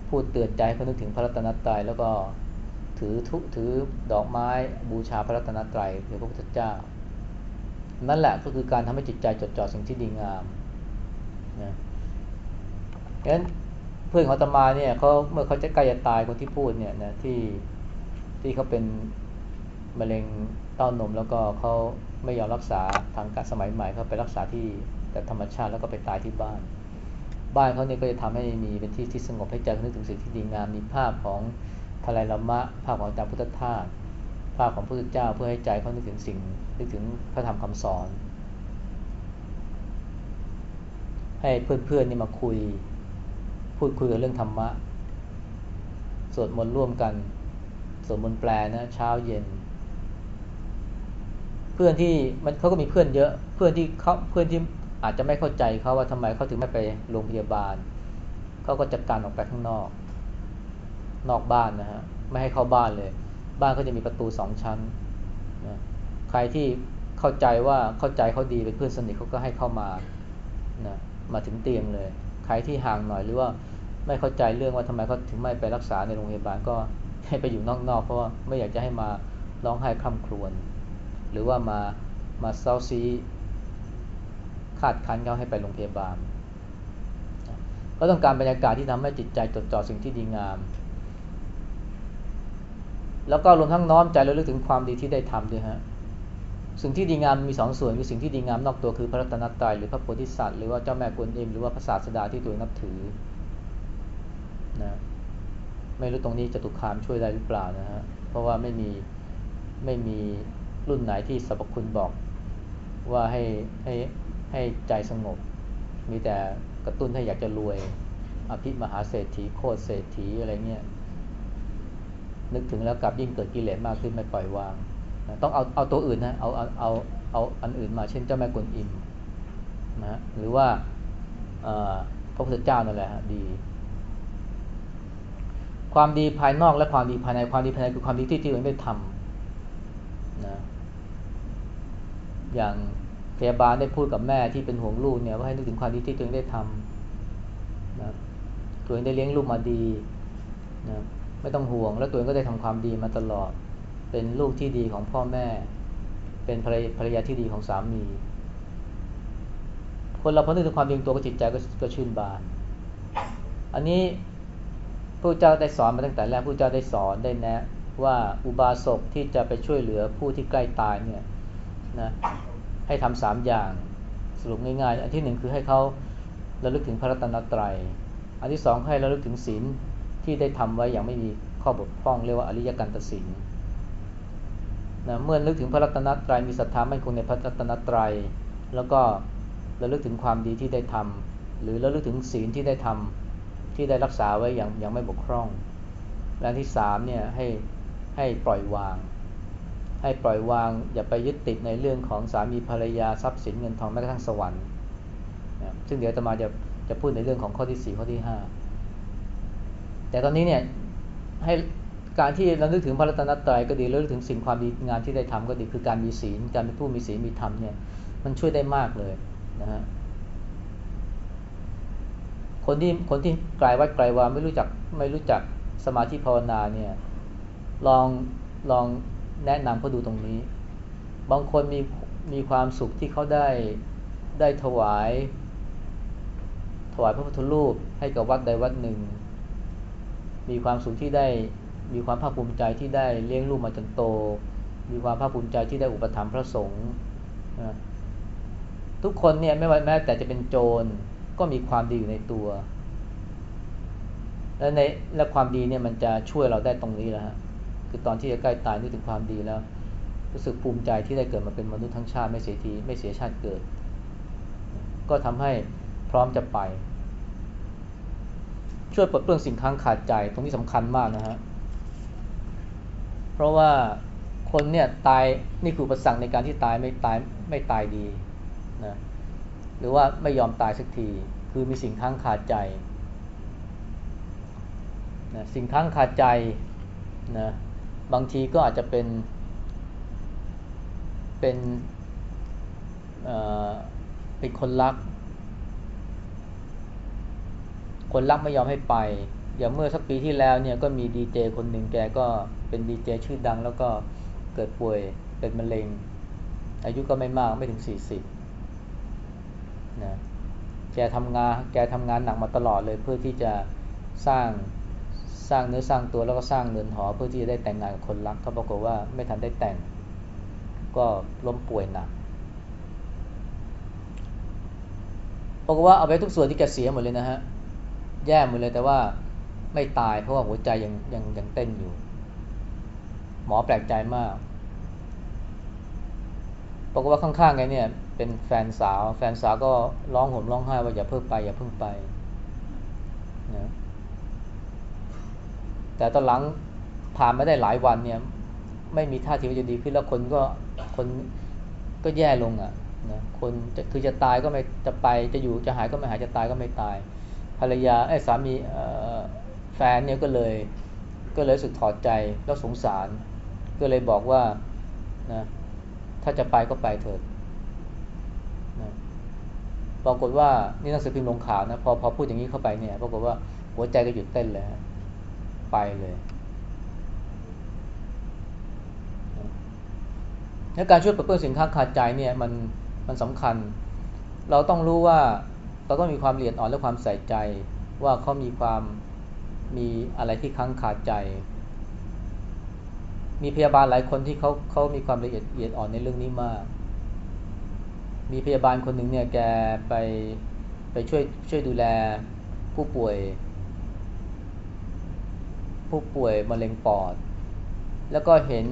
พูดเตือนใจเขานึกถึงพระรัตนตรัยแล้วก็ถือทุถือดอกไม้บูชาพระรัตนตรัยหรือพระพุทธเจ้า นั่นแหละก็คือการทำให้จิตใจจดจ่อสิ่งที่ดีงามนะงั้นเพื่อนของตมาเนี่ยเขาเมื่อเขาจะใกล้จะตายคนที่พูดเนี่ยนะที่ที่เขาเป็นมะเร็งเต้านมแล้วก็เขาไม่ยอมรักษาทางการสมัยใหม่เขาไปรักษาที่แต่ธรรมชาติแล้วก็ไปตายที่บ้าน บ้านเขาเนี่ยก็จะทำให้มีเป็นที่ที่สงบให้ใจนึกถึงสิ่งที่ดีงามมีภาพของทลายละมะ ภาพของจาพุทธทาสภาพของพระพุทธเจ้าเพื่อให้ใจเขานึกถึงสิ่งนึกถึงพระธรรมคำสอน ให้เพื่อนๆนี่มาคุย พูดคุยกันเรื่องธรรมะสวดมนต์ร่วมกันสวดมนต์แปลนะเช้าเย็น เพื่อนที่มันเขาก็มีเพื่อนเยอะเพื่อนที่เขาเพื่อนที่ อาจจะไม่เข้าใจเขาว่าทำไมเขาถึงไม่ไปโรงพยาบาลเขาก็จัดการออกไปข้างนอก นอกบ้านนะฮะไม่ให้เข้าบ้านเลย บ้านเขาจะมีประตูสองชั้นนะใครที่เข้าใจว่าเข้าใจเขาดีเป็นเพื่อนสนิทเขาก็ให้เข้ามานะมาถึงเตียงเลย ใครที่ห่างหน่อยหรือว่าไม่เข้าใจเรื่องว่าทำไมเขาถึงไม่ไปรักษาในโรงพยาบาลก็ให้ไปอยู่นอกๆเพราะว่าไม่อยากจะให้มาร้องไห้คร่ำครวญหรือว่ามามาเซาซี คาดคั้นเขาให้ไปโรงพยาบาล ก็ต้องการบรรยากาศที่ทำให้จิตใจจดจ่อสิ่งที่ดีงาม แล้วก็รวมทั้งน้อมใจแล้วลึกถึงความดีที่ได้ทำด้วยฮะสิ่งที่ดีงามมีสองส่วนคือสิ่งที่ดีงามนอกตัวคือพระรัตนตรัยหรือพระโพธิสัตว์หรือว่าเจ้าแม่กวนอิมหรือว่าพระศาสดาที่ตัวนับถือนะไม่รู้ตรงนี้จะตุคามช่วยได้หรือเปล่านะฮะเพราะว่าไม่มีไม่มีรุ่นไหนที่สรรพคุณบอกว่าให้ให้ ให้ใจสงบ มีแต่กระตุ้นให้อยากจะรวย อภิมหาเศรษฐีโคตรเศรษฐีอะไรเงี้ยนึกถึงแล้วกลับยิ่งเกิดกิเลสมากขึ้นไม่ปล่อยวาง ต้องเอาเอาตัวอื่นนะเอาเอาเอาเอาอันอื่นมาเช่นเจ้าแม่กวนอิมนะหรือว่าพระพุทธเจ้านั่นแหละดี ความดีภายนอกและความดีภายในความดีภายในคือความดีที่ที่ตัวเองได้ทำนะอย่าง พยาบาลได้พูดกับแม่ที่เป็นห่วงลูกเนี่ยว่าให้นึกถึงความดีที่ตัวเองได้ทำนะตัวเองได้เลี้ยงลูกมาดีนะไม่ต้องห่วง แล้วตัวเองก็ได้ทำความดีมาตลอด เป็นลูกที่ดีของพ่อแม่ เป็นภรรยาที่ดีของสามี คนเราพอนึกถึงความดีตัวก็จิตใจก็ก็ชื่นบาน อันนี้พระเจ้าได้สอนมาตั้งแต่แรกพระเจ้าได้สอนได้แนะ ว่าอุบาสกที่จะไปช่วยเหลือผู้ที่ใกล้ตายเนี่ยนะ ให้ทำสามอย่างสรุปง่ายๆ อันที่หนึ่งคือให้เขาระลึกถึงพระรัตนตรัย อันที่สองให้ระลึกถึงศีลที่ได้ทำไว้อย่างไม่มีข้อบกพร่องเรียกว่าอริยกันตศีลนะเมื่อนึกถึงพระรัตนตรัยมีศรัทธามั่นคงในพระรัตนตรัย แล้วก็ระลึกถึงความดีที่ได้ทำหรือระลึกถึงศีลที่ได้ทำที่ได้รักษาไว้อย่างอย่างไม่บกพร่องและที่สามเนี่ยให้ให้ปล่อยวาง ให้ปล่อยวางอย่าไปยึดติดในเรื่องของสามีภรรยาทรัพย์สินเงินทองแม้กระทั่งสวรรค์นะซึ่งเดี๋ยวจะมาจะจะพูดในเรื่องของข้อที่สี่ข้อที่ห้าแต่ตอนนี้เนี่ยให้การที่เรานึกถึงพระรัตนตรัยก็ดีแล้วนึกถึงสิ่งความดีงานที่ได้ทำก็ดีคือการมีศีลการเป็นผู้มีศีลมีธรรมเนี่ยมันช่วยได้มากเลยนะฮะคนที่คนที่ไกลวัดไกลวาไม่รู้จักไม่รู้จักสมาธิภาวนาเนี่ยลองลอง แนะนำเขาดูตรงนี้ บางคนมีมีความสุขที่เขาได้ได้ถวาย ถวายพระพุทธรูปให้กับวัดใดวัดหนึ่ง มีความสุขที่ได้มีความภาคภูมิใจที่ได้เลี้ยงลูกมาจนโต มีความภาคภูมิใจที่ได้อุปถัมภ์พระสงฆ์ทุกคนเนี่ยไม่ว่าแม้แต่จะเป็นโจรก็มีความดีอยู่ในตัว และในและความดีเนี่ยมันจะช่วยเราได้ตรงนี้แหละฮะ คือตอนที่จะใกล้ตายนึกถึงความดีแล้ว รู้สึกภูมิใจที่ได้เกิดมาเป็นมนุษย์ทั้งชาติไม่เสียทีไม่เสียชาติเกิด ก็ทำให้พร้อมจะไป ช่วยปลดเปลื้องสิ่งค้างขาดใจตรงนี้สำคัญมากนะฮะเพราะว่าคนเนี่ยตายนี่คือประสังในการที่ตายไม่ตายไม่ตายดีนะหรือว่าไม่ยอมตายสักที คือมีสิ่งค้างขาดใจนะสิ่งค้างคาดใจนะ บางทีก็อาจจะเป็น เป็นเป็นคนรัก คนรักไม่ยอมให้ไป อย่างเมื่อสักปีที่แล้วเนี่ยก็มีดีเจคนหนึ่งแกก็เป็นดีเจชื่อดัง แล้วก็เกิดป่วยเป็นมะเร็ง อายุก็ไม่มากไม่ถึงสี่สิบนะแกทำงานแกทำงานหนักมาตลอดเลยเพื่อที่จะสร้าง สร้างเนื้อสร้างตัวแล้วก็สร้างเรือนหอ เพื่อที่จะได้แต่งงานกับคนรักเขาปรากฏว่าไม่ทันได้แต่ง ก็ล้มป่วยหนักบอกว่าเอาไปทุกส่วนที่แกเสียหมดเลยนะฮะ แย่หมดเลยแต่ว่าไม่ตายเพราะว่าหัวใจยังยังยังเต้นอยู่ หมอแปลกใจมากบอกว่าข้างๆไงเนี่ย เป็นแฟนสาว แฟนสาวก็ร้องห่มร้องไห้ว่าอย่าเพิ่งไปอย่าเพิ่งไปนะ แต่ตอนหลังผ่านมาได้หลายวันเนี่ย ไม่มีท่าทีว่าจะดีขึ้นแล้วคนก็คนก็แย่ลงอะนะคนจะคือจะตายก็ไม่จะไปจะอยู่จะหายก็ไม่หายจะตายก็ไม่ตาย ภรรยาไอ้สามีแฟนเนี่ยก็เลยก็เลยสึกถอดใจแล้วสงสาร ก็เลยบอกว่านะถ้าจะไปก็ไปเถิดนะปรากฏว่านี่นักสืบพิมพ์ลงข่าวนะพอพอพูดอย่างนี้เข้าไปเนี่ยปรากฏว่าหัวใจก็หยุดเต้นเลย ไปเลยและการช่วยปลดเปลื้องสินค้าขาดใจเนี่ยมันมันสำคัญ เราต้องรู้ว่าเราต้องมีความละเอียดอ่อนและความใส่ใจ ว่าเขามีความมีอะไรที่ค้างขาดใจ มีพยาบาลหลายคนที่เขาเขามีความละเอียดละเอียดอ่อนในเรื่องนี้มาก มีพยาบาลคนหนึ่งเนี่ยแกไปไปช่วยช่วยดูแลผู้ป่วย ผู้ป่วยมะเร็งปอด แล้วก็เห็น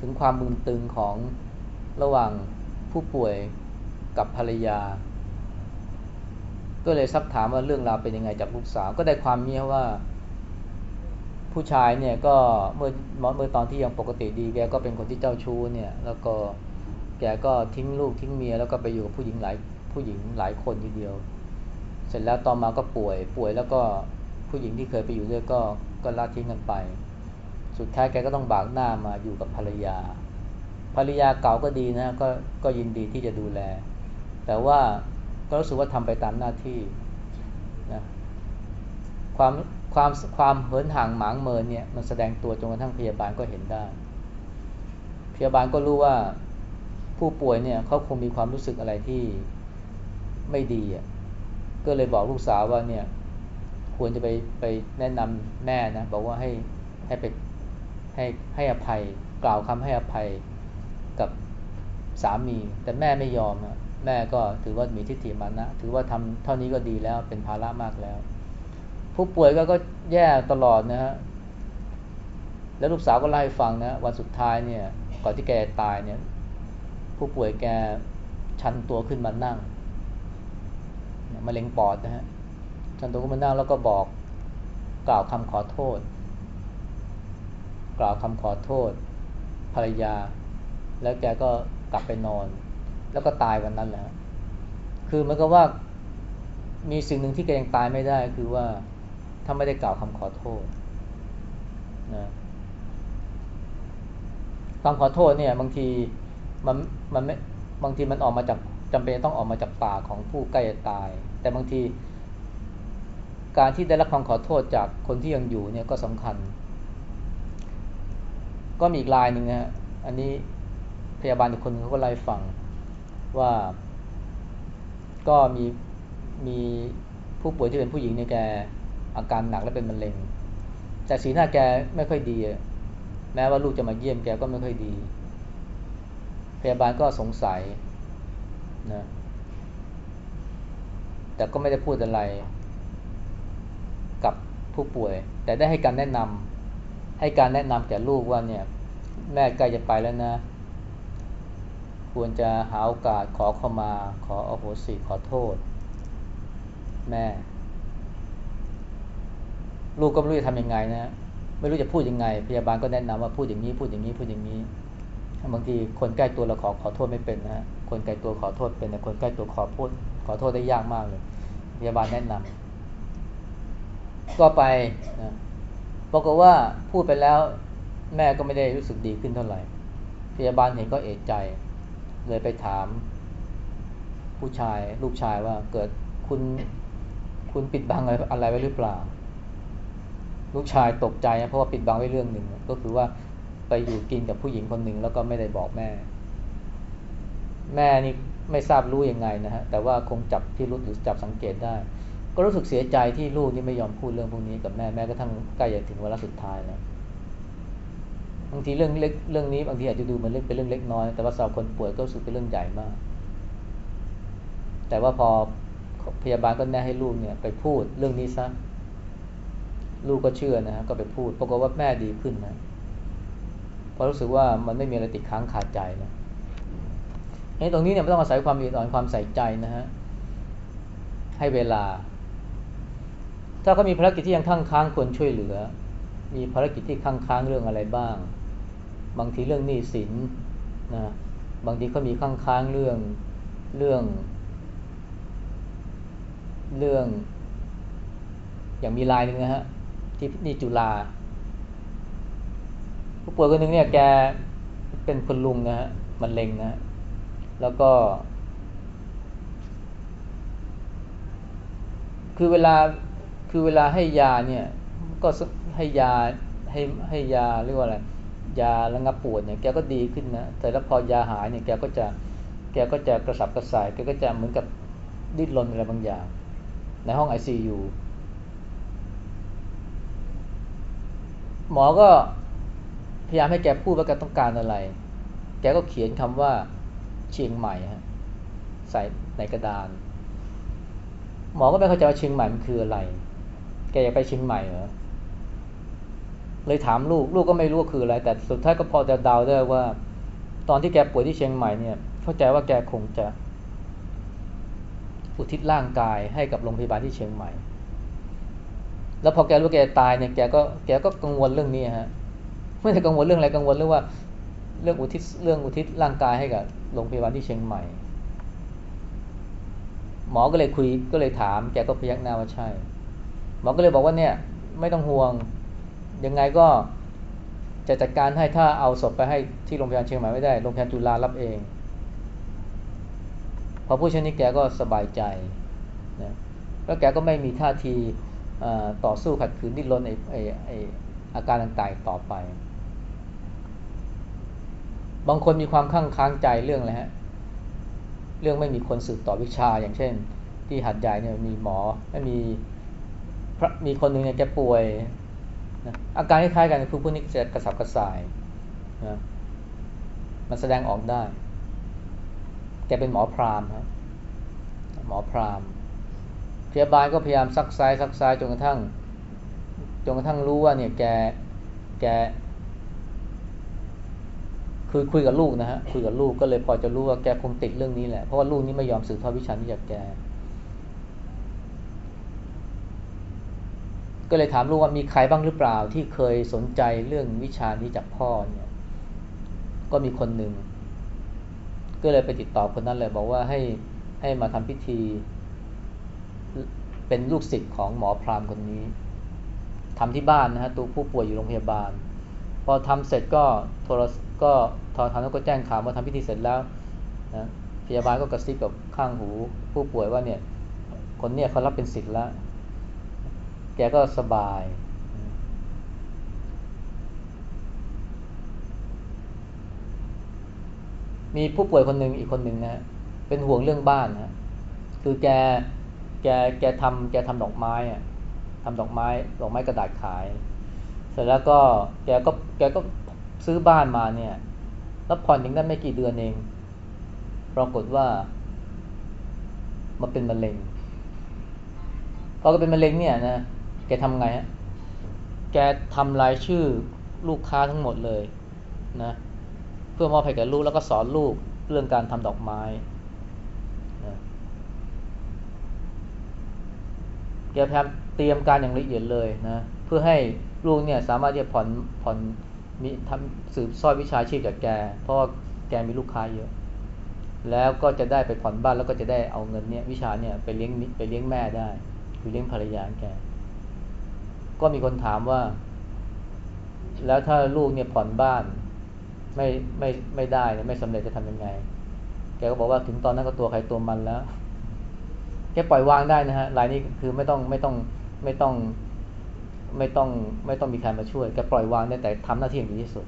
ถึงความมึนตึงของระหว่างผู้ป่วยกับภรรยา ก็เลยซักถามว่าเรื่องราวเป็นยังไงจากลูกสาว ก็ได้ความเมียว่า ผู้ชายเนี่ยก็เมื่อเมื่อตอนที่ยังปกติดีแกก็เป็นคนที่เจ้าชู้เนี่ยแล้วก็แกก็ทิ้งลูกทิ้งเมียแล้วก็ไปอยู่กับผู้หญิงหลายผู้หญิงหลายคนทีเดียว เสร็จแล้วต่อมาก็ป่วยป่วยแล้วก็ผู้หญิงที่เคยไปอยู่ด้วยก็ ก็ละทิ้งกันไป สุดท้ายแกก็ต้องบากหน้ามาอยู่กับภรรยา ภรรยาเก่าก็ดีนะก็ก็ยินดีที่จะดูแล แต่ว่าก็รู้สึกว่าทำไปตามหน้าที่นะความความความเหินห่างหมางเมินเนี่ยมันแสดงตัวจนกระทั่งพยาบาลก็เห็นได้ พยาบาลก็รู้ว่าผู้ป่วยเนี่ยเขาคงมีความรู้สึกอะไรที่ไม่ดีอะก็เลยบอกลูกสาวว่าเนี่ย ควรจะไปไปแนะนำแม่นะบอกว่าให้ให้ไปให้ให้อภัยกล่าวคำให้อภัยกับสามี แต่แม่ไม่ยอมแม่ก็ถือว่ามีทิฏฐิมานะ ถือว่าทำเท่านี้ก็ดีแล้วเป็นภาระมากแล้ว ผู้ป่วยก็ก็แย่ตลอดนะฮะแล้วลูกสาวก็เล่าให้ฟังนะวันสุดท้ายเนี่ยก่อนที่แกตายเนี่ย ผู้ป่วยแกชันตัวขึ้นมานั่งมะเร็งปอดนะฮะ จันโตก็มานั่งแล้วก็บอกกล่าวคำขอโทษ กล่าวคำขอโทษ ภรรยา แล้วแกก็กลับไปนอน แล้วก็ตายวันนั้นแหละคือมันก็ว่ามีสิ่งหนึ่งที่แกยังตายไม่ได้ คือว่าถ้าไม่ได้กล่าวคำขอโทษนะคำขอโทษเนี่ย บางทีมันมันไม่บางทีมันออกมาจากจำเป็นต้องออกมาจากปากของผู้ใกล้จะตาย แต่บางที การที่ได้รับคำขอโทษจากคนที่ยังอยู่เนี่ยก็สำคัญ ก็มีอีกลายหนึ่งนะฮะอันนี้พยาบาลอีกคนเขาก็ไล่ฟังว่าก็มีมีผู้ป่วยที่เป็นผู้หญิงเนี่ยแกอาการหนักและเป็นมะเร็ง แต่สีหน้าแกไม่ค่อยดี แม้ว่าลูกจะมาเยี่ยมแกก็ไม่ค่อยดี พยาบาลก็สงสัยนะแต่ก็ไม่ได้พูดอะไร ผู้ป่วย แต่ได้ให้การแนะนให้การแนะนำแก่ลูกว่าเนี่ยแม่ใกล้จะไปแล้วนะ ควรจะหาโอกาสขอเข้ามาขออโหสิขอโทษ แม่ ลูกก็ไม่รู้จะทำยังไงนะไม่รู้จะพูดยังไง พยาบาลก็แนะนำว่าพูดอย่างนี้พูดอย่างนี้พูดอย่างนี้บางทีคนใกล้ตัวเราขอขอโทษไม่เป็นนะคนใกล้ตัวขอโทษเป็นแต่คนใกล้ตัวขอพูดขอโทษได้ยากมากเลยพยาบาลแนะนำ ก็ไปนะบอกว่าพูดไปแล้วแม่ก็ไม่ได้รู้สึกดีขึ้นเท่าไหร่ พยาบาลเห็นก็เอะใจ เลยไปถาม ผู้ชายลูกชายว่าเกิดคุณคุณปิดบังอะไรอะไรไว้หรือเปล่า ลูกชายตกใจเพราะว่าปิดบังไว้เรื่องหนึ่ง ก็คือว่าไปอยู่กินกับผู้หญิงคนหนึ่งแล้วก็ไม่ได้บอกแม่ แม่นี่ไม่ทราบรู้ยังไงนะฮะแต่ว่าคงจับที่รู้หรือจับสังเกตได้ ก็รู้สึกเสียใจที่ลูกนี่ไม่ยอมพูดเรื่องพวกนี้กับแม่แม่ก็ทั้งใกล้จะถึงเวลาสุดท้ายแล้วบางทีเรื่องเล็กเรื่องนี้บางทีอาจจะดูมันเล็กเป็นเรื่องเล็กน้อยแต่ว่าสำหรับคนป่วยก็รู้สึกเป็นเรื่องใหญ่มาก แต่ว่าพอพยาบาลก็แนะให้ลูกเนี่ยไปพูดเรื่องนี้ซะลูกก็เชื่อนะฮะก็ไปพูดปรากฏว่าแม่ดีขึ้นนะพราะรู้สึกว่ามันไม่มีอะไรติดค้างขาดใจนะไอ้ตรงนี้เนี่ยไม่ต้องอาศัยความมีอ่อนความใส่ใจนะฮะให้เวลา ถ้าเขามีภารกิจที่ยังค้างค้างควรช่วยเหลือ มีภารกิจที่ค้างค้างเรื่องอะไรบ้าง บางทีเรื่องหนี้สินนะบางทีก็มีค้างค้างเรื่องเรื่อง เรื่อง อย่างมีลายหนึ่งนะฮะที่นี่จุฬาผู้ป่วยคนหนึ่งเนี่ยแกเป็นคนลุงนะฮะมันเล็งนะ แล้วก็ คือเวลา คือเวลาให้ยาเนี่ย ก็ให้ยาให้ให้ยาเรียกว่าอะไรยาระงับปวดเนี่ยแกก็ดีขึ้นนะแต่แล้วพอยาหายเนี่ยแกก็จะแกก็จะกระสับกระส่ายแกก็จะเหมือนกับดิ้นรนอะไรบางอย่าง ในห้องไอซียูหมอก็พยายามให้แกพูดว่าแกต้องการอะไร แกก็เขียนคำว่าเชียงใหม่ฮะใส่ในกระดาน หมอก็ไม่เข้าใจว่าเชียงใหม่มันคืออะไร แกอยากไปเชียงใหม่เหรอเลยถามลูกลูกก็ไม่รู้คืออะไร แต่สุดท้ายก็พอจะเดาได้ว่า ตอนที่แกป่วยที่เชียงใหม่เนี่ย เข้าใจว่าแกคงจะ อุทิศร่างกายให้กับโรงพยาบาลที่เชียงใหม่ แล้วพอแกรู้แกตายเนี่ยแกก็แกก็กังวลเรื่องนี้ฮะไม่ได้กังวลเรื่องอะไรกังวลเรื่องว่า เรื่องอุทิศเรื่องอุทิศร่างกายให้กับโรงพยาบาลที่เชียงใหม่ หมอก็เลยคุยก็เลยถาม แกก็พยักหน้าว่าใช่ หมอก็เลยบอกว่าเนี่ยไม่ต้องห่วงยังไงก็จะจัดการให้ถ้าเอาศพไปให้ที่โรงพยาบาลเชียงใหม่ไม่ได้โรงพยาบาลจุฬารับเอง พอผู้ชนนี้แกก็สบายใจนะแล้วแกก็ไม่มีท่าทีต่อสู้ขัดขืนดิ้นรนไอ้ไอไออาการต่างๆต่อไป บางคนมีความข้างค้างใจเรื่องอะไรฮะเรื่องไม่มีคนสืบต่อวิชาอย่างเช่น ที่หัดใหญ่เนี่ยมีหมอไม่มี มีคนหนึ่งเนี่ยแกป่วยนะอาการคล้ายๆกันคือพวกนี้จะกระสับกระส่ายนะมันแสดงออกได้ แกเป็นหมอพรามครับหมอพรามพยาบาลก็พยายามซักไซซักไซจนกระทั่งจนกระทั่งรู้ว่าเนี่ยแกแกคือคุยกับลูกนะฮะคุยกับลูกก็เลยพอจะรู้ว่าแกคงติดเรื่องนี้แหละเพราะว่าลูกนี้ไม่ยอมสืบทอดวิชานี้จากแก ก็เลยถามลูกว่ามีใครบ้างหรือเปล่าที่เคยสนใจเรื่องวิชานี้จากพ่อเนี่ยก็มีคนหนึ่งก็เลยไปติดต่อคนนั้นเลยบอกว่าให้ให้มาทำพิธี เป็นลูกศิษย์ของหมอพรามคนนี้ทำที่บ้านนะฮะตัวผู้ป่วยอยู่โรงพยาบาล พอทำเสร็จก็โทรก็ทางทางนั้นก็แจ้งข่าวว่าทำพิธีเสร็จแล้วนะพยาบาลก็กระซิบกับข้างหูผู้ป่วยว่าเนี่ยคนเนี่ยเขารับเป็นสิทธิ์แล้ว แกก็สบาย มีผู้ป่วยคนหนึ่งอีกคนหนึ่งนะเป็นห่วงเรื่องบ้านนะคือแกแกแกทำแกทำดอกไม้อะทำดอกไม้ดอกไม้กระดาษขาย เสร็จแล้วก็แกก็แกก็ซื้อบ้านมาเนี่ยแล้วผ่อนถึงได้ไม่กี่เดือนเอง ปรากฏว่ามาเป็นมะเร็งพอก็เป็นมะเร็งเนี่ยนะ แกทำไงฮะ แกทำรายชื่อลูกค้าทั้งหมดเลยนะเพื่อมอบให้แก่ลูกแล้วก็สอนลูกเรื่องการทำดอกไม้นะแกพยายามเตรียมการอย่างละเอียดเลยนะเพื่อให้ลูกเนี่ยสามารถที่จะผ่อนผ่อนมีทำสืบสอดวิชาชีพจากแก เพราะแกมีลูกค้าเยอะ แล้วก็จะได้ไปผ่อนบ้านแล้วก็จะได้เอาเงินเนี่ยวิชาเนี่ยไปเลี้ยงไปเลี้ยงแม่ได้ คือเลี้ยงภรรยาแก ก็มีคนถามว่า แล้วถ้าลูกเนี่ยผ่อนบ้าน ไม่ไม่ไม่ได้ไม่สำเร็จจะทำยังไง แกก็บอกว่าถึงตอนนั้นก็ตัวใครตัวมันแล้วแกปล่อยวางได้นะฮะรายนี้คือไม่ต้องไม่ต้องไม่ต้องไม่ต้องไม่ต้องมีใครมาช่วยแกปล่อยวางได้แต่ทำหน้าที่อย่างดีที่สุด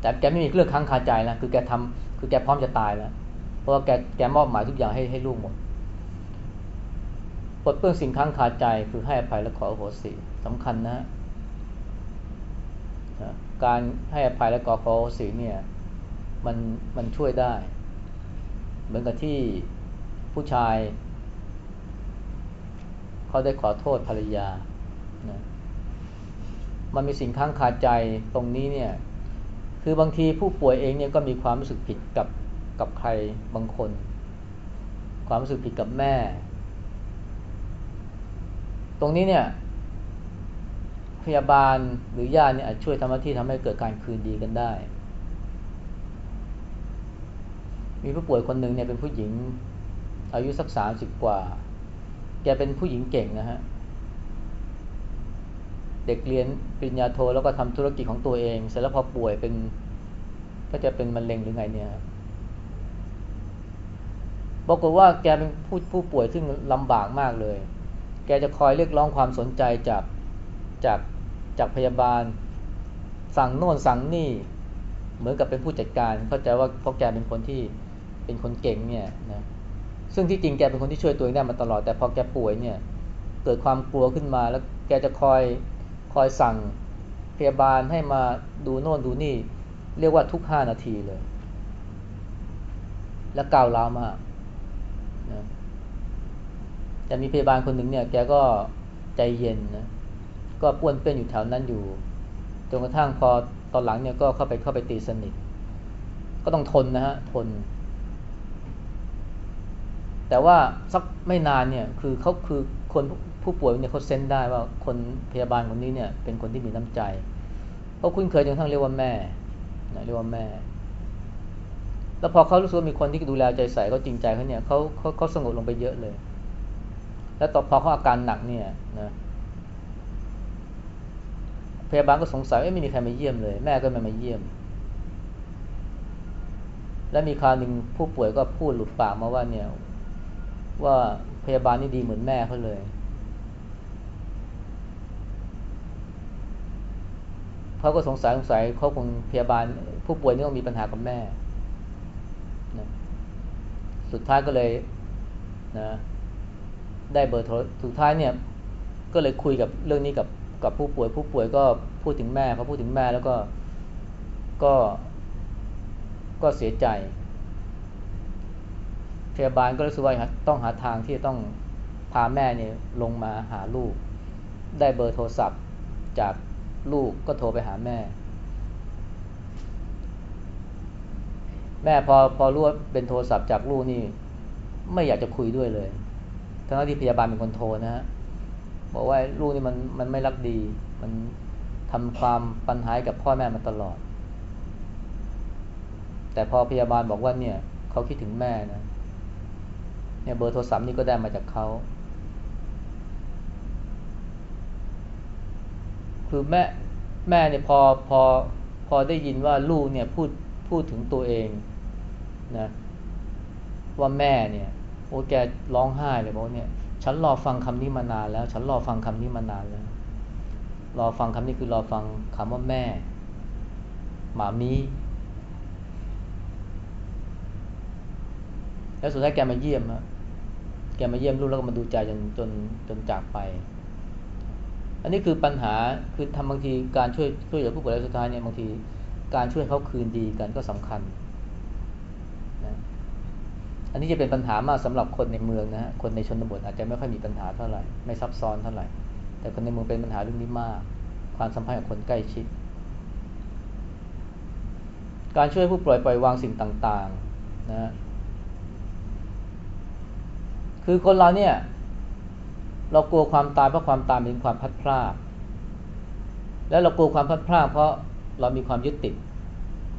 แต่แกไม่มีเรื่องค้างคาใจนะคือแกทำคือแกพร้อมจะตายแล้วเพราะว่าแกแกมอบหมายทุกอย่างให้ให้ลูกหมด ปลดเปลื้องสิ่งค้างคาใจคือให้อภัยและขอโอโหสิสำคัญนะการให้อภัยและขอโอโหสิเนี่ยมันมันช่วยได้ เหมือนกับที่ผู้ชายเขาได้ขอโทษภรรยานะมันมีสิ่งข้างคาใจตรงนี้เนี่ยคือบางทีผู้ป่วยเองเนี่ยก็มีความรู้สึกผิดกับกับใครบางคน ความรู้สึกผิดกับแม่ รงนี้เนี่ย พยาบาลหรือญาติเนี่ยอาจช่วยทำหน้าที่ทำให้เกิดการคืนดีกันได้ มีผู้ป่วยคนหนึ่งเนี่ยเป็นผู้หญิง อายุสักสามสิบกว่า แกเป็นผู้หญิงเก่งนะฮะ เด็กเรียนปริญญาโทแล้วก็ทำธุรกิจของตัวเอง เสร็จแล้วพอป่วยเป็น ก็จะเป็นมะเร็งหรือไงเนี่ยบอกว่าแกเป็นผู้ผู้ป่วยซึ่งลำบากมากเลย แกจะคอยเรียกร้องความสนใจจากจากจากพยาบาล สั่งโน่นสั่งนี่ เหมือนกับเป็นผู้จัดการ เข้าใจว่าเพราะแกเป็นคนที่เป็นคนเก่งเนี่ยนะซึ่งที่จริงแกเป็นคนที่ช่วยตัวเองได้มาตลอดแต่พอแกป่วยเนี่ยเกิดความกลัวขึ้นมาแล้วแกจะคอยคอยสั่งพยาบาลให้มาดูโน่นดูนี่ เรียกว่าทุกห้านาทีเลย แล้วก้าวร้าวมากนะ แต่มีพยาบาลคนหนึ่งเนี่ยแกก็ใจเย็นนะก็ป้วนเปี้ยนอยู่แถวนั้นอยู่จนกระทั่งพอตอนหลังเนี่ยก็เข้าไปเข้าไปตีสนิท ก็ต้องทนนะฮะทน แต่ว่าสักไม่นานเนี่ยคือเขาคือคนผู้ป่วยเนี่ยเขาเซนได้ว่าคนพยาบาลคนนี้เนี่ยเป็นคนที่มีน้ำใจเขาคุ้นเคยจนทั้งเรียกว่าแม่นะเรียกว่าแม่ แล้วพอเขารู้สึกว่ามีคนที่ดูแลใจใส่เขาจริงใจเขาเนี่ยเขาเขาเขาสงบลงไปเยอะเลย แล้วต่อพอเขาอาการหนักเนี่ยนะพยาบาลก็สงสัยไม่มีใครมาเยี่ยมเลย แม่ก็ไม่มาเยี่ยม และมีคราวหนึ่งผู้ป่วยก็พูดหลุดปากมาว่าเนี่ย ว่าพยาบาลนี่ดีเหมือนแม่เขาเลยเขาก็สงสัยสงสัยเขาคงพยาบาล ผู้ป่วยนี่ต้องมีปัญหากับแม่นะสุดท้ายก็เลยนะ ได้เบอร์โทรสุดท้ายเนี่ยก็เลยคุยกับเรื่องนี้กับกับผู้ป่วย ผู้ป่วยก็พูดถึงแม่เขาพูดถึงแม่แล้วก็ก็ก็เสียใจพยาบาลก็รู้สึกว่าต้องหาทางที่จะต้องพาแม่เนี่ยลงมาหาลูก ได้เบอร์โทรศัพท์จากลูกก็โทรไปหาแม่ แม่พอพอรู้ว่าเป็นโทรศัพท์จากลูกนี่ ไม่อยากจะคุยด้วยเลย ทั้งที่พยาบาลเป็นคนโทรนะฮะบอกว่าลูกนี่มันมันไม่รักดี มันทำความปัญหากับพ่อแม่มาตลอด แต่พอพยาบาลบอกว่าเนี่ยเขาคิดถึงแม่นะเนี่ยเบอร์โทรศัพท์นี่ก็ได้มาจากเขาคือแม่แม่เนี่ยพอพอพอได้ยินว่าลูกเนี่ยพูดพูดถึงตัวเองนะว่าแม่เนี่ย อ้แกร้องไห้เลยบอกเนี่ย ฉันรอฟังคำนี้มานานแล้ว ฉันรอฟังคำนี้มานานแล้ว รอฟังคำนี้คือรอฟังคำว่าแม่ หมามีแล้วสุดท้ายแกมาเยี่ยมอะแกมาเยี่ยมลูกแล้วก็มาดูใจจนจนจนจากไป อันนี้คือปัญหาคือทำบางทีการช่วยช่วยเหลือผู้ป่วยรายสุดท้ายเนี่ยบางทีการช่วยเขาคืนดีกันก็สำคัญ อันนี้จะเป็นปัญหามากสำหรับคนในเมืองนะฮะคนในชนบทอาจจะไม่ค่อยมีปัญหาเท่าไหร่ไม่ซับซ้อนเท่าไหร่ แต่คนในเมืองเป็นปัญหาเรื่องนี้มาก ความสัมพันธ์กับคนใกล้ชิด การช่วยผู้ป่วยปล่อยวางสิ่งต่างๆนะคือคนเราเนี่ย เรากลัวความตายเพราะความตายเป็นความพัดพลาดแล้วเรากลัวความพัดพลาดเพราะเรามีความยึดติด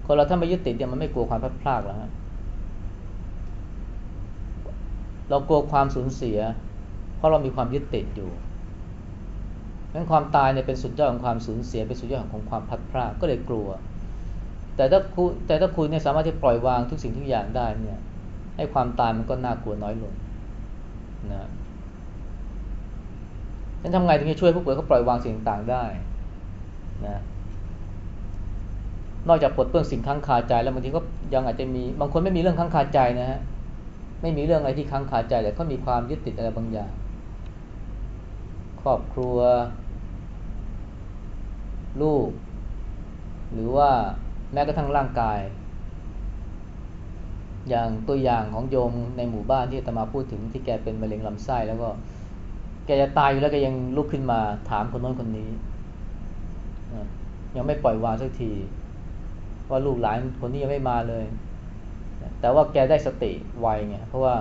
คนเราถ้าไม่ยึดติดเนี่ยมันไม่กลัวความพัดพลาดแล้วฮะ เรากลัวความสูญเสีย เพราะเรามีความยึดติดอยู่งั้นความตายเนี่ยเป็นสุดยอดของความสูญเสีย เป็นสุดยอดของความพัดพลาดก็เลยกลัว แต่ถ้าคุณแต่ถ้าคุณเนี่ยสามารถที่ปล่อยวางทุกสิ่งทุกอย่างได้เนี่ย ให้ความตายมันก็น่ากลัวน้อยลงนะฉันทำไงถึงจะช่วยผู้ป่วยเขาปล่อยวางสิ่งต่างได้นะนอกจากปลดเปลื้องสิ่งค้างคาใจแล้วบางทีก็ยังอาจจะมีบางคนไม่มีเรื่องค้างคาใจนะฮะ ไม่มีเรื่องอะไรที่ค้างคาใจแต่เขามีความยึดติดอะไรบางอย่าง ครอบครัว ลูก หรือว่าแม้กระทั่งร่างกาย อย่างตัวอย่างของโยมในหมู่บ้านที่ตมาพูดถึงที่แกเป็นมะเร็งลำไส้แล้วก็แกจะตายอยู่แล้วแกยังลุกขึ้นมาถามคนโน้นคนนี้ ยังไม่ปล่อยวางสักที ว่าลูกหลานคนนี้ยังไม่มาเลย แต่ว่าแกได้สติไวไงเพราะว่า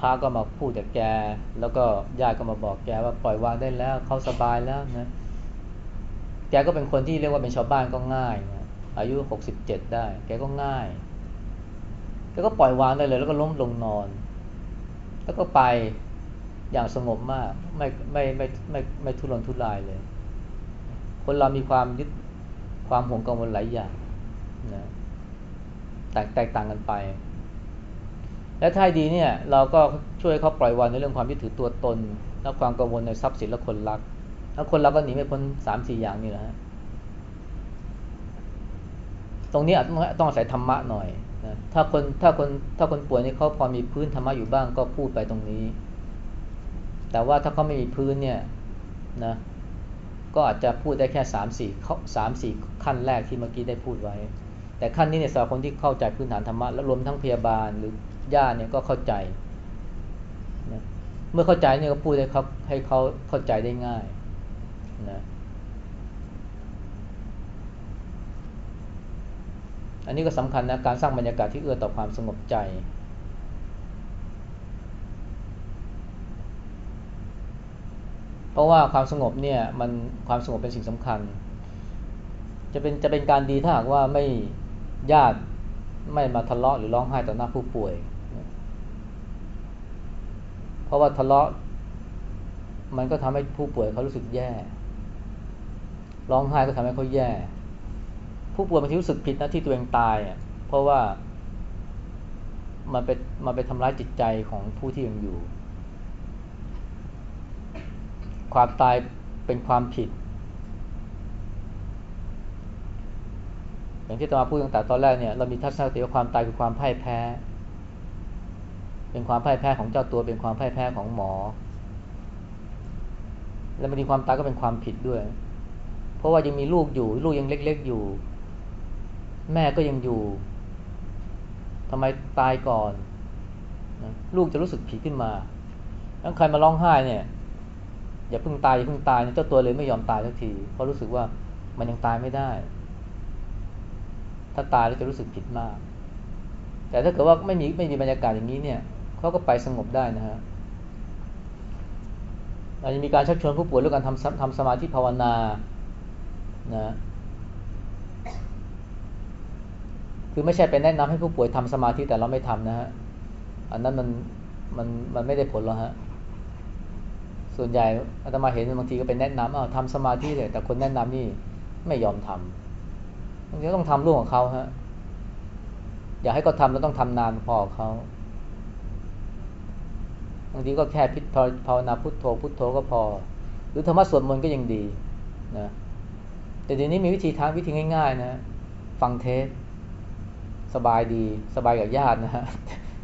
พระก็มาพูดกับแก แล้วก็ญาติก็มาบอกแกว่าปล่อยวางได้แล้วเขาสบายแล้วนะแกก็เป็นคนที่เรียกว่าเป็นชาวบ้านก็ง่ายนะอายุหกสิบเจ็ดได้ แกก็ง่ายแกก็ปล่อยวางได้เลย แล้วก็ล้มลงนอน แล้วก็ไปอย่างสงบมาก ไม่ไม่ไม่ไม่ไม่ทุรนทุรายเลย คนเรามีความยึดความห่วงกังวลหลายอย่างนะ แตกแตกต่างกันไป และท้ายดีเนี่ยเราก็ช่วยเขาปล่อยวางในเรื่องความยึดถือตัวตน และความกังวลในทรัพย์สินและคนรัก แล้วคนรักก็หนีไม่พ้นสามสี่อย่างนี่แหละฮะตรงนี้ต้องอาศัยธรรมะหน่อยนะถ้าคนถ้าคนถ้าคนป่วยนี่เขาพอมีพื้นธรรมะอยู่บ้างก็พูดไปตรงนี้ แต่ว่าถ้าเขาไม่มีพื้นเนี่ยนะก็อาจจะพูดได้แค่สามสี่สามสี่ขั้นแรกที่เมื่อกี้ได้พูดไว้ แต่ขั้นนี้เนี่ยสำหรับคนที่เข้าใจพื้นฐานธรรมะและรวมทั้งพยาบาลหรือญาติเนี่ยก็เข้าใจนะเมื่อเข้าใจเนี่ยก็พูดให้เขาให้เขาเข้าใจได้ง่ายนะอันนี้ก็สำคัญนะการสร้างบรรยากาศที่เอื้อต่อความสงบใจเพราะว่าความสงบเนี่ยมันความสงบเป็นสิ่งสำคัญ จะเป็นจะเป็นการดีถ้าหากว่าไม่ ญาติไม่มาทะเลาะหรือร้องไห้ต่อหน้าผู้ป่วย เพราะว่าทะเลาะ มันก็ทำให้ผู้ป่วยเขารู้สึกแย่ ร้องไห้ก็ทำให้เขาแย่ ผู้ป่วยบางทีรู้สึกผิดนะที่ตัวเองตายอะเพราะว่ามันไปมันไปทำร้ายจิตใจของผู้ที่ยังอยู่ ความตายเป็นความผิด อย่างที่ตมาพูดตั้งแต่ตอนแรกเนี่ยเรามีทัศนคติว่าความตายคือความพ่ายแพ้ เป็นความพ่ายแพ้ของเจ้าตัวเป็นความพ่ายแพ้ของหมอ และบางทีความตายก็เป็นความผิดด้วย เพราะว่ายังมีลูกอยู่ ลูกยังเล็ก ๆอยู่ แม่ก็ยังอยู่ทำไมตายก่อน ลูกจะรู้สึกผิดขึ้นมาแล้วใครมาร้องไห้เนี่ยอย่าเพิ่งตายอย่าเพิ่งตายเจ้าตัวเลยไม่ยอมตายสักทีเพราะรู้สึกว่ามันยังตายไม่ได้ ถ้าตายแล้วจะรู้สึกผิดมาก แต่ถ้าเกิดว่าไม่มีไม่มีบรรยากาศอย่างนี้เนี่ยเขาก็ไปสงบได้นะฮะอาจจะมีการชักชวนผู้ป่วยเรื่องการทำทำสมาธิภาวนานะคือไม่ใช่ไปแนะนำให้ผู้ป่วยทำสมาธิแต่เราไม่ทำนะฮะ อันนั้นมันมันมันไม่ได้ผลหรอกฮะ ส่วนใหญ่อาตมาเห็นบางทีก็เป็นแนะนำอ้าทำสมาธิเลยแต่คนแนะนำนี่ไม่ยอมทำ บางทีต้องทำร่วมกับเขาฮะอยากให้เขาทาแล้วต้องทำนานพอเขาบางทีก็แค่พิจภาวนาพุทโธพุทโธก็พอ หรือธรรมะสวดมนต์ก็ยังดีนะแต่เดี๋ยวนี้มีวิธีทางวิธีง่าย ๆ นะฟังเทศสบายดีสบายกับญาตินะฮะ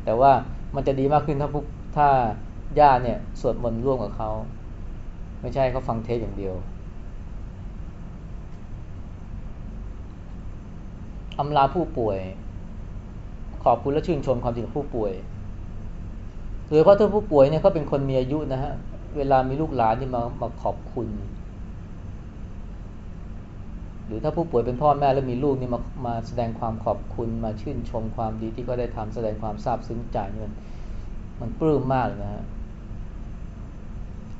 แต่ว่ามันจะดีมากขึ้นถ้าพวกถ้าญาติเนี่ยสวดมนต์ร่วมกับเขา ไม่ใช่เขาฟังเทศอย่างเดียว อำลาผู้ป่วย ขอบคุณและชื่นชมความจริงของผู้ป่วยโดยเพราะถ้าผู้ป่วยเนี่ยเขาเป็นคนมีอายุนะฮะ เวลามีลูกหลานที่มามาขอบคุณ หรือถ้าผู้ป่วยเป็นพ่อแม่แล้วมีลูกนี่มามาแสดงความขอบคุณมาชื่นชมความดีที่ก็ได้ทำแสดงความซาบซึ้งใจมันมันปลื้มมากนะฮะ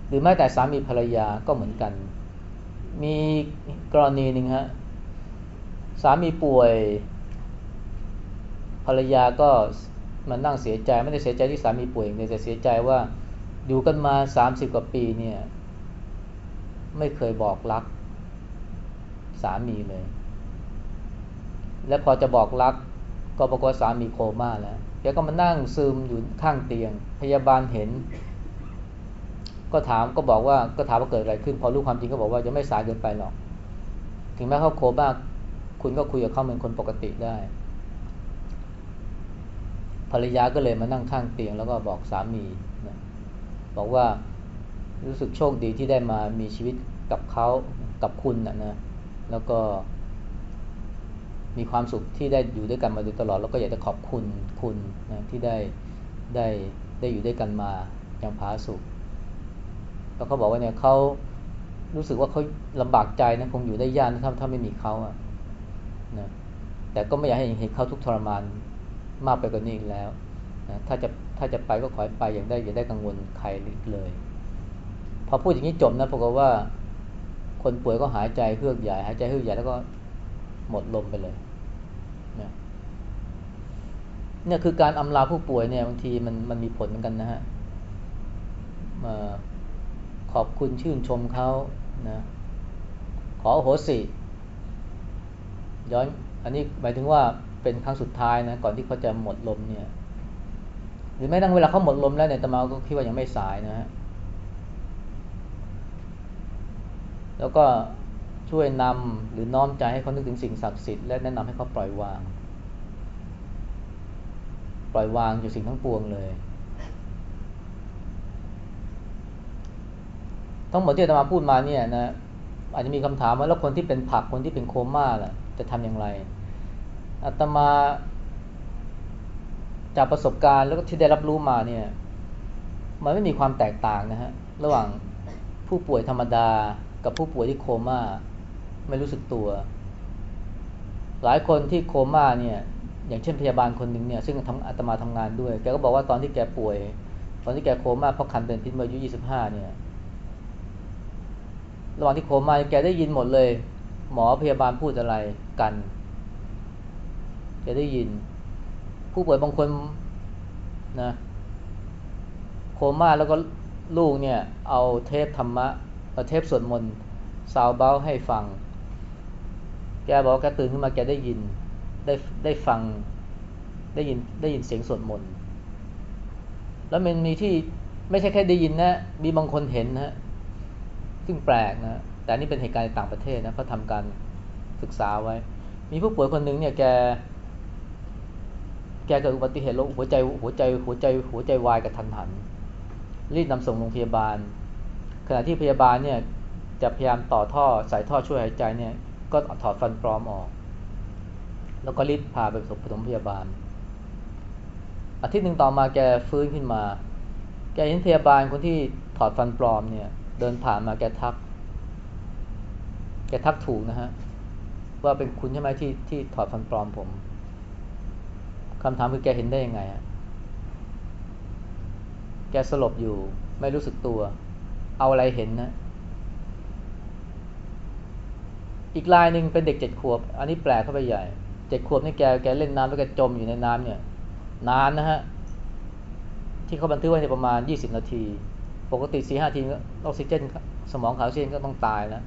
หรือแม้แต่สามีภรรยาก็เหมือนกัน มีกรณีหนึ่งฮะ สามีป่วย ภรรยาก็มันนั่งเสียใจไม่ได้เสียใจที่สามีป่วยแต่เสียใจว่าอยู่กันมาสามสิบกว่าปีเนี่ย ไม่เคยบอกรัก สามีเลย และพอจะบอกรัก ก็บอกว่าสามีโคม่าแล้วแกก็มานั่งซึมอยู่ข้างเตียง พยาบาลเห็น ก็ถามก็บอกว่าก็ถามว่าเกิดอะไรขึ้น พอรู้ความจริงก็บอกว่ายังไม่สายเกินไปหรอก ถึงแม้เขาโคม่า คุณก็คุยกับเขาเหมือนคนปกติได้ ภรรยาก็เลยมานั่งข้างเตียงแล้วก็บอกสามีนะบอกว่ารู้สึกโชคดีที่ได้มามีชีวิตกับเขากับคุณนะนะ แล้วก็ มีความสุขที่ได้อยู่ด้วยกันมาโดยตลอด แล้วก็อยากจะขอบคุณคุณนะที่ได้ได้ได้อยู่ด้วยกันมาอย่างผาสุขแล้วเขาบอกว่าเนี่ยเขารู้สึกว่าเขาลำบากใจนะคงอยู่ได้ยากถ้าถ้าไม่มีเขาอะ นะแต่ก็ไม่อยากให้เห็นเขาทุกทรมานมากไปกว่านี้อีกแล้วนะถ้าจะถ้าจะไปก็ขอให้ไปอย่างได้อย่าได้กังวลใครเลย พอพูดอย่างนี้จบนะปรากฏว่า คนป่วยก็หายใจเฮือกใหญ่หายใจเฮือกใหญ่แล้วก็หมดลมไปเลยเนี่ยเนี่ยคือการอำลาผู้ป่วยเนี่ยบางทีมันมันมีผลเหมือนกันนะฮะมาขอบคุณชื่นชมเขานะขอโหสิ ย้อนอันนี้หมายถึงว่าเป็นครั้งสุดท้ายนะก่อนที่เขาจะหมดลมเนี่ย หรือแม้ตั้งเวลาเขาหมดลมแล้วเนี่ยตมาก็คิดว่ายังไม่สายนะฮะแล้วก็ช่วยนำหรือน้อมใจให้เขานึกถึงสิ่งศักดิ์สิทธิ์และแนะนำให้เขาปล่อยวาง ปล่อยวางอยู่สิ่งทั้งปวงเลย ทั้งหมดที่อาตมาพูดมาเนี่ยนะอาจจะมีคำถามว่าแล้วคนที่เป็นผักคนที่เป็นโคม่าล่ะ จะทำอย่างไรอาตมาจากประสบการณ์แล้วก็ที่ได้รับรู้มาเนี่ย มันไม่มีความแตกต่างนะฮะระหว่างผู้ป่วยธรรมดากับผู้ป่วยที่โคม่าไม่รู้สึกตัว หลายคนที่โคม่าเนี่ย อย่างเช่นพยาบาลคนหนึ่งเนี่ย ซึ่งทำอาตมาทำงานด้วย แกก็บอกว่าตอนที่แกป่วย ตอนที่แกโคม่าเพราะคันเป็นพิษเมื่อายุยี่สิบห้าเนี่ย ระหว่างที่โคม่าแกได้ยินหมดเลย หมอพยาบาลพูดอะไรกันแกได้ยิน ผู้ป่วยบางคนนะโคม่าแล้วก็ลูกเนี่ย เอาเทปธรรมะเทปสวดมนต์สาวเบ้าให้ฟัง แกบอกแกตื่นขึ้นมาแกได้ยิน ได้ได้ฟัง ได้ยินได้ยินเสียงสวดมนต์ แล้วมันมีที่ไม่ใช่แค่ได้ยินนะ มีบางคนเห็นนะ ซึ่งแปลกนะ แต่นี่เป็นเหตุการณ์ในต่างประเทศนะเขาทำการศึกษาไว้ มีผู้ป่วยคนหนึ่งเนี่ยแก แกเกิดอุบัติเหตุลหัวใจหัวใจหัวใจหัวใจวายกระทันหัน รีบนำส่งโรงพยาบาล ขณะที่พยาบาลเนี่ยจะพยายามต่อท่อใส่ท่อช่วยหายใจเนี่ย ก็ถอดฟันปลอมออก แล้วก็รีบพาไปส่งปฐมพยาบาล อาทิตย์หนึ่งต่อมาแกฟื้นขึ้นมา แกเห็นพยาบาลคนที่ถอดฟันปลอมเนี่ย เดินผ่านมาแกทัก แกทักถูกนะฮะ ว่าเป็นคุณใช่ไหมที่ที่ถอดฟันปลอมผมคำถามคือแกเห็นได้ยังไงฮะแกสลบอยู่ ไม่รู้สึกตัว เอาอะไรเห็นนะ อีกลายหนึ่งเป็นเด็กเจ็ดขวบ อันนี้แปลกเข้าไปใหญ่เจ็ดขวบนี่แกแกเล่นน้ำแล้วแกจมอยู่ในน้ำเนี่ย นานนะฮะ ที่เขาบันทึกไว้ในประมาณยี่สิบนาที ปกติสี่ห้าทีออกซิเจน สมองขาดออกซิเจนก็ต้องตายแล้ว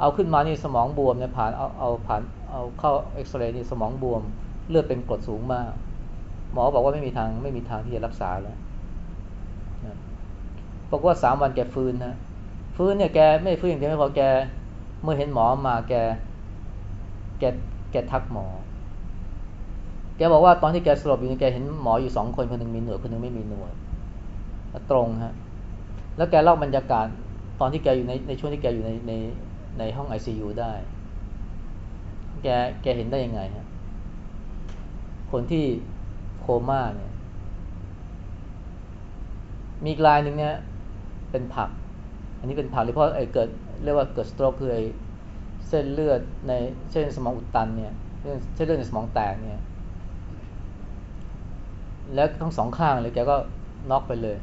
เอาขึ้นมานี่สมองบวมเนี่ยผ่านเอาเอาผ่านเอาเข้าเอ็กซเรย์นี่สมองบวม เลือดเป็นกรดสูงมาก หมอบอกว่าไม่มีทางไม่มีทางที่จะรักษาแล้วบอกว่าสามวันแกฟื้นนะฟื้นเนี่ยแกไม่ฟื้นอย่างเดียวไม่พอแกเมื่อเห็นหมอมาแกแกแกทักหมอ แกบอกว่าตอนที่แกสลบอยู่แกเห็นหมออยู่สองคนคนหนึ่งมีหนวดคนหนึ่งไม่มีหนวดตรงฮะแล้วแกเล่าบรรยากาศตอนที่แกอยู่ในในช่วงที่แกอยู่ในใน ในห้องไอซียูได้ แกแกเห็นได้ยังไงฮะคนที่โคม่าเนี่ย มีกลายหนึ่งเนี่ยเป็นผัก อันนี้เป็นผักเลยเพราะไอ้เกิดเรียกว่าเกิดสโตรกคือไอ้เส้นเลือดในเส้นสมองอุดตันเนี่ยเส้นเลือดในสมองแตกเนี่ย แล้วทั้งสองข้างเลยแกก็น็อกไปเลย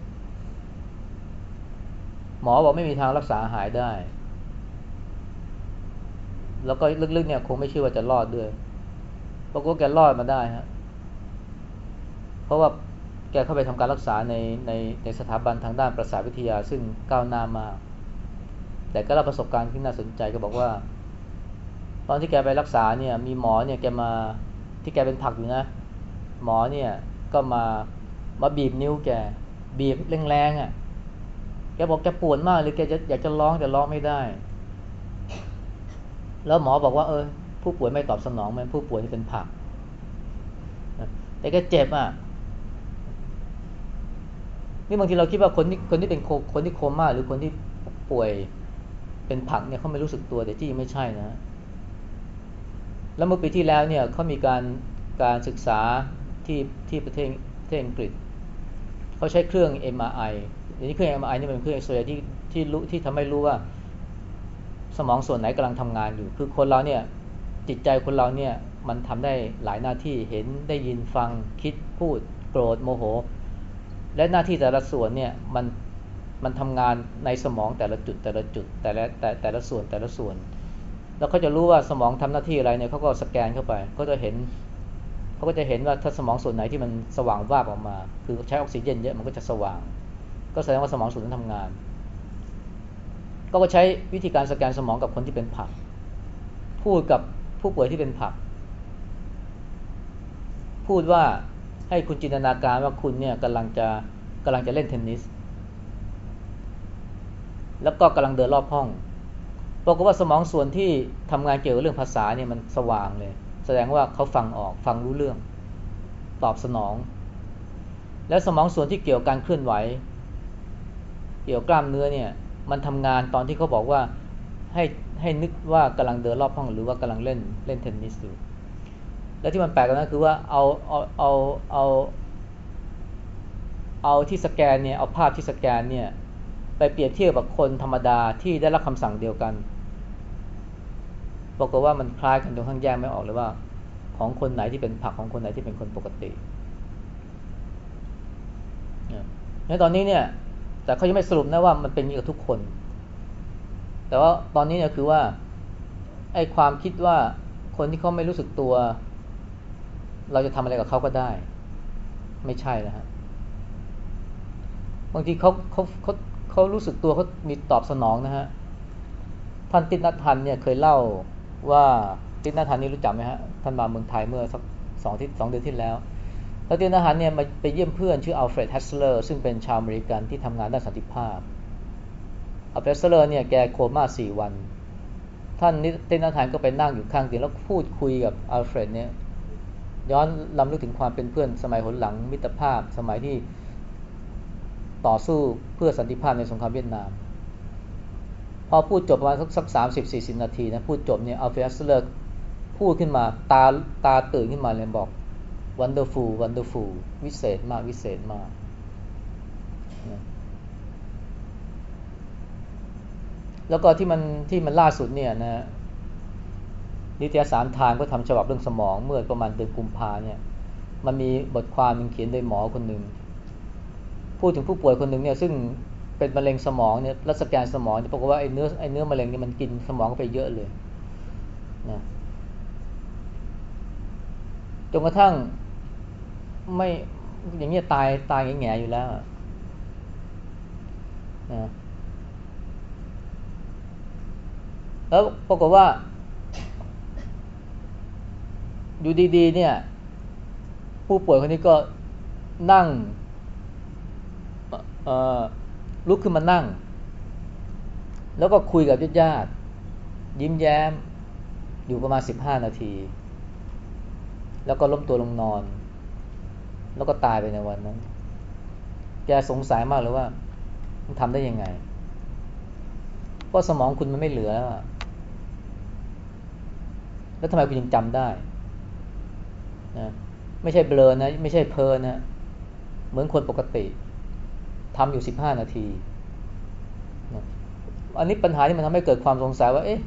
หมอบอกไม่มีทางรักษาหายได้ แล้วก็ลึกๆเนี่ยคงไม่เชื่อว่าจะรอดด้วยปรากฏแกรอดมาได้ฮะเพราะว่าแกเข้าไปทำการรักษาในในในสถาบันทางด้านประสาทวิทยาซึ่งก้าวหน้ามาก แต่ก็รับประสบการณ์ที่น่าสนใจก็บอกว่า ตอนที่แกไปรักษาเนี่ย มีหมอเนี่ยแกมาที่แกเป็นผักอยู่นะ หมอเนี่ยก็มามาบีบนิ้วแก บีบแรงๆอะ่ะ แกบอกแกปวดมากเลยแกจะอยากจะร้องแต่ร้องไม่ได้ แล้วหมอบอกว่าเออผู้ป่วยไม่ตอบสนองมือนผู้ป่วยที่เป็นผัก แต่แกเจ็บอะนี่บางทีเราคิดว่าคนที่คนที่เป็นคนที่โคม่าหรือคนที่ป่วยเป็นผักเนี่ยเขาไม่รู้สึกตัวแต่ที่ไม่ใช่นะ แล้วเมื่อปีที่แล้วเนี่ยเขามีการการศึกษาที่ที่ประเทศประเทศอังกฤษเขาใช้เครื่อง MRI อันนี้เครื่อง MRI นี่เป็นเครื่องเอ็กซเรย์ที่ที่รู้ที่ทำให้รู้ว่า สมองส่วนไหนกำลังทำงานอยู่ คือคนเราเนี่ยจิตใจคนเราเนี่ยมันทำได้หลายหน้าที่เห็นได้ยินฟังคิดพูด โกรธโมโห และหน้าที่แต่ละส่วนเนี่ยมันมันทำงานในสมองแต่ละจุดแต่ละจุดแต่ละแต่แต่ละส่วนแต่ละส่วน แล้วเขาจะรู้ว่าสมองทำหน้าที่อะไรเนี่ยเขาก็สแกนเข้าไปเขาจะเห็นเขาก็จะเห็นว่าถ้าสมองส่วนไหนที่มันสว่างวาบออกมา คือใช้ออกซิเจนเยอะมันก็จะสว่าง ก็แสดงว่าสมองส่วนนั้นทำงาน ก็ใช้วิธีการสแกนสมองกับคนที่เป็นผัก พูดกับผู้ป่วยที่เป็นผัก พูดว่าให้คุณจินตนาการว่าคุณเนี่ยกำลังจะกำลังจะเล่นเทนนิส แล้วก็กำลังเดินรอบห้องบอกว่าสมองส่วนที่ทำงานเกี่ยวกับเรื่องภาษาเนี่ยมันสว่างเลย แสดงว่าเขาฟังออกฟังรู้เรื่อง ตอบสนอง แล้วสมองส่วนที่เกี่ยวกับการเคลื่อนไหว เกี่ยวกล้ามเนื้อเนี่ย มันทำงานตอนที่เขาบอกว่าให้ให้นึกว่ากำลังเดินรอบห้องหรือว่ากำลังเล่นเล่นเทนนิสอยู่และที่มันแปลกก็คือว่าเอาเอาเอาเอาเอาที่สแกนเนี่ยเอาภาพที่สแกนเนี่ยไปเปรียบเทียบกับคนธรรมดาที่ได้รับคำสั่งเดียวกันบอกว่ามันคล้ายกันตรงข้างแยกไม่ออกเลยว่า ของคนไหนที่เป็นผักของคนไหนที่เป็นคนปกติในตอนนี้เนี่ย แต่เขายังไม่สรุปนะว่ามันเป็นอย่างกับทุกคน แต่ว่าตอนนี้เนี่ยคือว่าไอ้ความคิดว่าคนที่เขาไม่รู้สึกตัว เราจะทำอะไรกับเขาก็ได้ ไม่ใช่นะฮะบางทีเขาเขาเขาเขารู้สึกตัวเขามีตอบสนองนะฮะท่านติช นัท ฮันห์เนี่ยเคยเล่าว่าติช นัท ฮันห์นี่รู้จักไหมฮะท่านมาเมืองไทยเมื่อสักสองที่สองเดือนที่แล้ว แล้วติช นัท ฮันห์เนี่ยมาไปเยี่ยมเพื่อนชื่ออัลเฟรดแฮสเลอร์ซึ่งเป็นชาวอเมริกันที่ทำงานด้านสันติภาพอัลเฟรดแฮสเลอร์เนี่ยแกโคม่าสี่วัน ท่านติณทันก็ไปนั่งอยู่ข้างเตียงแล้วพูดคุยกับอัลเฟรดเนี่ยย้อนรำลึกถึงความเป็นเพื่อนสมัยหนหลังมิตรภาพ สมัยที่ต่อสู้เพื่อสันติภาพในสงครามเวียดนาม พอพูดจบประมาณสักสักสามสิบสี่สิบนาทีนะพูดจบเนี่ยอัลเฟรดแฮสเลอร์พูดขึ้นมาตาตาตื่นขึ้นมาเลยบอก wonderful wonderful วิเศษมากวิเศษมากแล้วก็ที่มันที่มันล่าสุดเนี่ยนะนิตยสาร Time ก็ทำฉบับเรื่องสมองเมื่อประมาณเดือนกุมภาเนี่ยมันมีบทความนึงเขียนโดยหมอคนหนึ่งพูดถึงผู้ป่วยคนหนึ่งเนี่ยซึ่งเป็นมะเร็งสมองเนี่ยรัศกการสมองเนี่ยปรากฏว่าไอ้เนื้อไอ้เนื้อมะเร็งเนี่ยมันกินสมองไปเยอะเลยนะจนกระทั่ง ไม่อย่างเงี้ยตายตายแง่ๆอยู่แล้วนะแล้วปรากฏว่า อยู่ดีๆ เนี่ย ผู้ป่วยคนนี้ก็นั่งลุกขึ้นมานั่ง แล้วก็คุยกับญาติยิ้มแย้ม อยู่ประมาณสิบห้านาที แล้วก็ล้มตัวลงนอน แล้วก็ตายไปในวันนั้น แกสงสัยมากเลยว่า มันทำได้ยังไง เพราะสมองคุณมันไม่เหลือแล้วแล้วทำไมคุณยังจำได้นะไม่ใช่เบลอนะ ไม่ใช่เพลินะเหมือนคนปกติทำอยู่สิบห้านาทีนะอันนี้ปัญหาที่มันทำให้เกิดความสงสัยว่า เอ๊ะ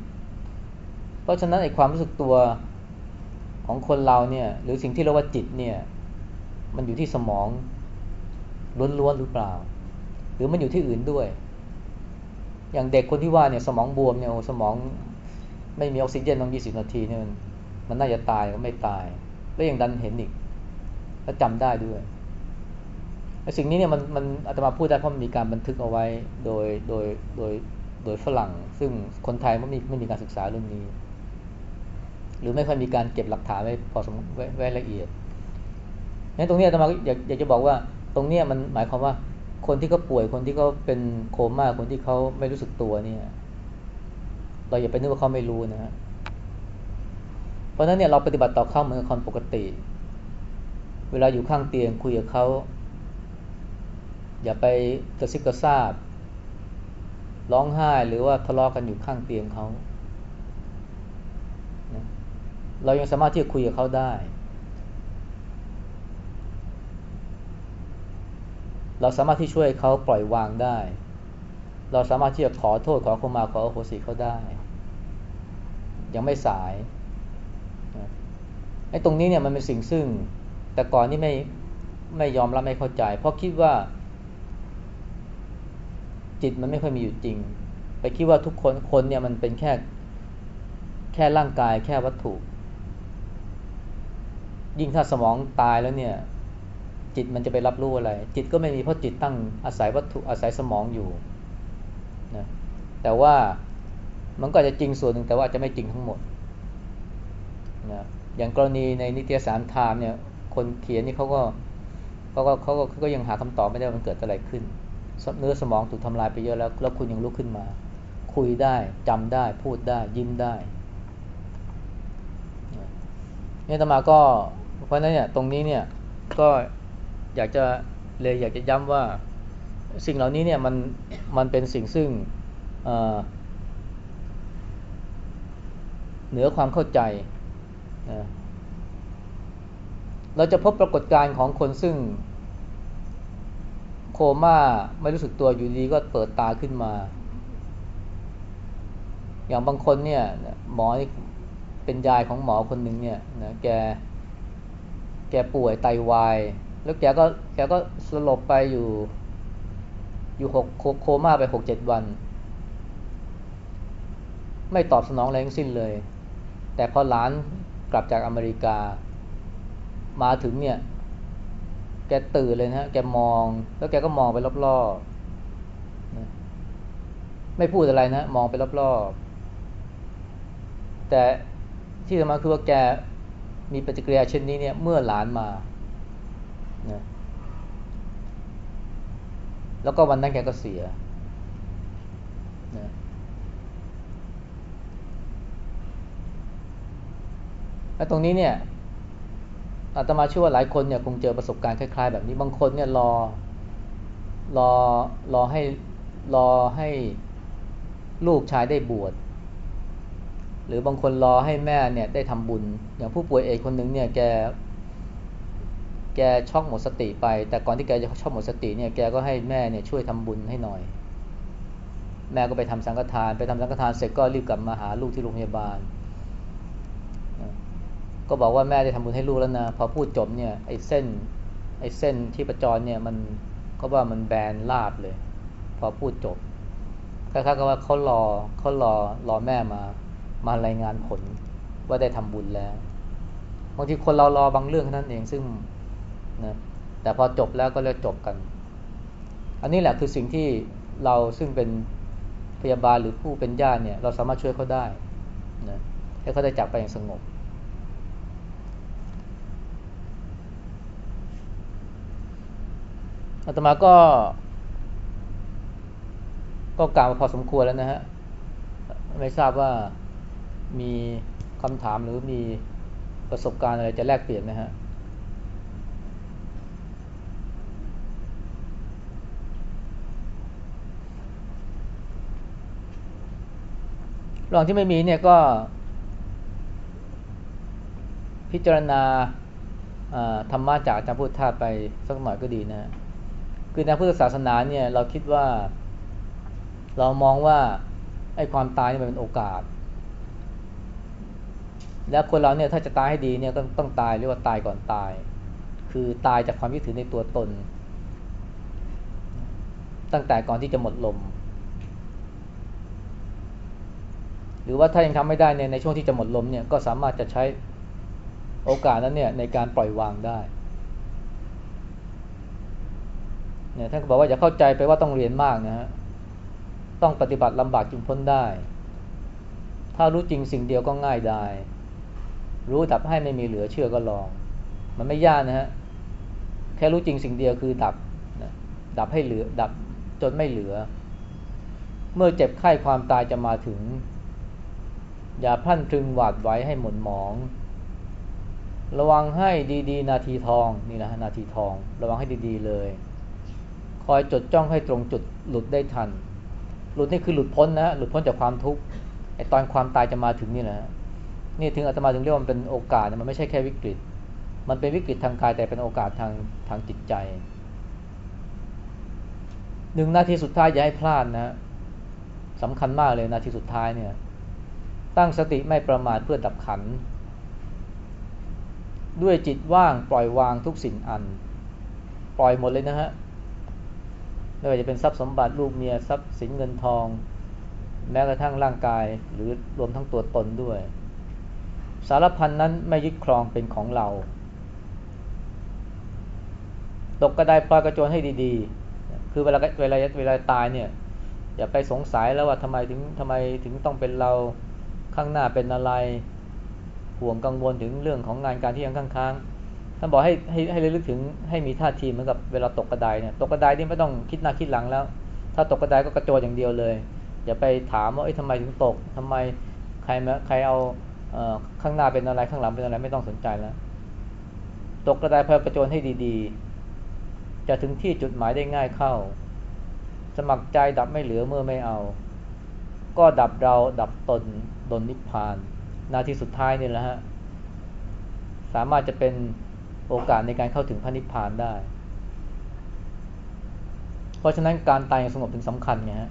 เพราะฉะนั้นไอ้ความรู้สึกตัวของคนเราเนี่ย หรือสิ่งที่เรียกว่าจิตเนี่ย มันอยู่ที่สมองล้วนๆหรือเปล่า หรือมันอยู่ที่อื่นด้วย อย่างเด็กคนที่ว่าเนี่ยสมองบวมเนี่ยสมองไม่มีออกซิเจนต้องยี่สิบนาทีเนี่ยมันน่าจะตายก็ไม่ตาย แล้วยังดันเห็นอีกแล้วจำได้ด้วยสิ่งนี้เนี่ยมันมันอาตมาพูดได้เพราะมีการบันทึกเอาไว้โดยโดยโดยโดยฝรั่ง ซึ่งคนไทยไม่มีไม่มีการศึกษาเรื่องนี้ หรือไม่ค่อยมีการเก็บหลักฐานไว้พอสมไว้ไว้ละเอียด งั้นตรงนี้อาตมาอยากอยากจะบอกว่าตรงนี้มันหมายความว่าคนที่เขาป่วยคนที่เขาเป็นโคม่าคนที่เขาไม่รู้สึกตัวเนี่ย เราอย่าไปนึกว่าเขาไม่รู้นะฮะเพราะฉะนั้นเนี่ยเราปฏิบัติต่อเขาเหมือนคนปกติ เวลาอยู่ข้างเตียงคุยกับเขาอย่าไปกระซิบกระซาบ ร้องไห้หรือว่าทะเลาะกันอยู่ข้างเตียงเขา เรายังสามารถที่จะคุยกับเขาได้ เราสามารถที่ช่วยเขาปล่อยวางได้ เราสามารถที่จะขอโทษขอขมาขอโหสิเขาได้ ยังไม่สายไอ้ตรงนี้เนี่ยมันเป็นสิ่งซึ่ง แต่ก่อนนี่ไม่ไม่ยอมรับไม่เข้าใจ เพราะคิดว่า จิตมันไม่ค่อยมีอยู่จริง ไปคิดว่าทุกคนคนเนี่ยมันเป็นแค่แค่ร่างกายแค่วัตถุ ยิ่งถ้าสมองตายแล้วเนี่ย จิตมันจะไปรับรู้อะไร จิตก็ไม่มีเพราะจิตตั้งอาศัยวัตถุอาศัยสมองอยู่นะแต่ว่ามันก็จะจริงส่วนหนึ่งแต่ว่าจะไม่จริงทั้งหมดนะอย่างกรณีในนิตยสารไทม์เนี่ยคนเขียนนี่เขาก็เขาก็เขาก็เขาก็ยังหาคำตอบไม่ได้ว่ามันเกิดอะไรขึ้น เนื้อสมองถูกทำลายไปเยอะแล้วแล้วคุณยังลุกขึ้นมา คุยได้จำได้พูดได้ยิ้มได้เนี่ยตมาก็เพราะนั้นเนี่ยตรงนี้เนี่ยก็ อยากจะเลยอยากจะย้ำว่าสิ่งเหล่านี้เนี่ยมันมันเป็นสิ่งซึ่งเหนือความเข้าใจเราจะพบปรากฏการณ์ของคนซึ่ง โคม่าไม่รู้สึกตัวอยู่ดีก็เปิดตาขึ้นมา อย่างบางคนเนี่ยหมอเป็นยายของหมอคนหนึ่งเนี่ยนะแกแกป่วยไตาวาย แล้วแกก็แกก็สลบไปอยู่ อยู่หกโคม่าไปหกเจ็ดวัน ไม่ตอบสนองอะไรทั้งสิ้นเลย แต่พอหลานกลับจากอเมริกา มาถึงเนี่ย แกตื่นเลยนะฮะ แกมอง แล้วแกก็มองไปรอบๆ ไม่พูดอะไรนะ มองไปรอบๆ แต่ที่สำคัญคือว่าแกมีปฏิกิริยาเช่นนี้เนี่ย เมื่อหลานมานะ แล้วก็วันนั้นแกก็เสียนะแล้วตรงนี้เนี่ยอาตมาเชื่อว่าหลายคนเนี่ยคงเจอประสบการณ์คล้ายๆ แบบนี้บางคนเนี่ยรอรอรอให้รอให้ลูกชายได้บวชหรือบางคนรอให้แม่เนี่ยได้ทำบุญ อย่างผู้ป่วยเอกคนหนึ่งเนี่ยแก กช็อกหมดสติไป แต่ก่อนที่แกจะช็อกหมดสติเนี่ยแกก็ให้แม่เนี่ยช่วยทำบุญให้หน่อย แม่ก็ไปทำสังฆทาน ไปทำสังฆทานเสร็จก็รีบกลับมาหาลูกที่โรงพยาบาล ก็บอกว่าแม่ได้ทำบุญให้ลูกแล้วนะ พอพูดจบเนี่ยไอ้เส้นไอ้เส้นที่ประจรเนี่ยมันเขาว่ามันแบนลาบเลย พอพูดจบคล้ายๆกับว่าเขารอเขารอรอแม่มามารายงานผลว่าได้ทำบุญแล้วบางทีคนเรารอบางเรื่องนั้นเองซึ่ง นะแต่พอจบแล้วก็เลิกจบกัน อันนี้แหละคือสิ่งที่เราซึ่งเป็นพยาบาลหรือผู้เป็นญาติเนี่ย เราสามารถช่วยเขาได้นะให้เขาได้จากไปอย่างสงบ อาตมาก็ ก็กล่าวพอสมควรแล้วนะฮะ ไม่ทราบว่ามีคำถามหรือมีประสบการณ์อะไรจะแลกเปลี่ยนนะฮะ ระหว่างที่ไม่มีเนี่ยก็ พิจารณาธรรมะจากอาจารย์พุทธาไปสักหน่อยก็ดีนะคือในพุทธศาสนาเนี่ยเราคิดว่า เรามองว่าไอ้ความตายนี่มันเป็นโอกาส แล้วคนเราเนี่ยถ้าจะตายให้ดีเนี่ยก็ต้องตายเรียกว่าตายก่อนตาย คือตายจากความยึดถือในตัวตน ตั้งแต่ก่อนที่จะหมดลม ห รือว่าถ้ายังทำไม่ได้ในในช่วงที่จะหมดลมเนี่ยก็สามารถจะใช้โอกาสนั้นเนี่ยในการปล่อยวางได้เนี่ยท่านก็บอกว่าอย่าเข้าใจไปว่าต้องเรียนมากนะฮะต้องปฏิบัติลำบากจึงพ้นได้ ถ้ารู้จริงสิ่งเดียวก็ง่ายได้ รู้ดับให้ไม่มีเหลือเชื่อก็ลอง มันไม่ยากนะฮะแค่รู้จริงสิ่งเดียวคือดับนะดับให้เหลือดับจนไม่เหลือ เมื่อเจ็บไข้ความตายจะมาถึง อย่าพันพรึงหวาดไว้ให้หม่นหมอง ระวังให้ดีๆ นาทีทองนี่นะนาทีทอง ระวังให้ดีๆเลย คอยจดจ้องให้ตรงจุดหลุดได้ทัน หลุดนี่คือหลุดพ้นนะหลุดพ้นจากความทุกข์ไอตอนความตายจะมาถึงนี่แหละนี่ถึงอาตมาถึงเรียกว่ามันเป็นโอกาสมันไม่ใช่แค่วิกฤต มันเป็นวิกฤตทางกายแต่เป็นโอกาสทางทางจิตใจหนึ่งนาทีสุดท้ายอย่าให้พลาดนะสำคัญมากเลยนาทีสุดท้ายเนี่ย ตั้งสติไม่ประมาทเพื่อดับขัน ด้วยจิตว่างปล่อยวางทุกสิ่งอัน ปล่อยหมดเลยนะฮะไม่ว่าจะเป็นทรัพย์สมบัติลูกเมียทรัพย์สินเงินทอง แม้กระทั่งร่างกายหรือรวมทั้งตัวตนด้วย สารพันนั้นไม่ยึดครองเป็นของเรา ตกกระไดปลอยกระโจนให้ดีๆ คือเวลาเวลาเวลาตายเนี่ยอย่าไปสงสัยแล้วว่าทำไมถึงทำไมถึงต้องเป็นเรา ข้างหน้าเป็นอะไรห่วงกังวลถึงเรื่องของงานการที่ยังค้างๆท่านบอกให้ให้ให้ระลึกถึงให้มีท่าทีเหมือนกับเวลาตกกระไดเนี่ยตกกระไดนี่ไม่ต้องคิดหน้าคิดหลังแล้ว ถ้าตกกระไดก็กระโจนอย่างเดียวเลยอย่าไปถามว่าเอ้ยทำไมถึงตกทำไมใครมาใครเอาเอ่อข้างหน้าเป็นอะไรข้างหลังเป็นอะไรไม่ต้องสนใจแล้ว ตกกระไดพยากระโจนให้ดีๆ จะถึงที่จุดหมายได้ง่ายเข้า สมัครใจดับไม่เหลือเมื่อไม่เอา ก็ดับเราดับตน ดนนิพพาน นาทีสุดท้ายนี่แหละฮะสามารถจะเป็นโอกาสในการเข้าถึงพระนิพพานได้ เพราะฉะนั้นการตายอย่างสงบถึงสำคัญไงฮะ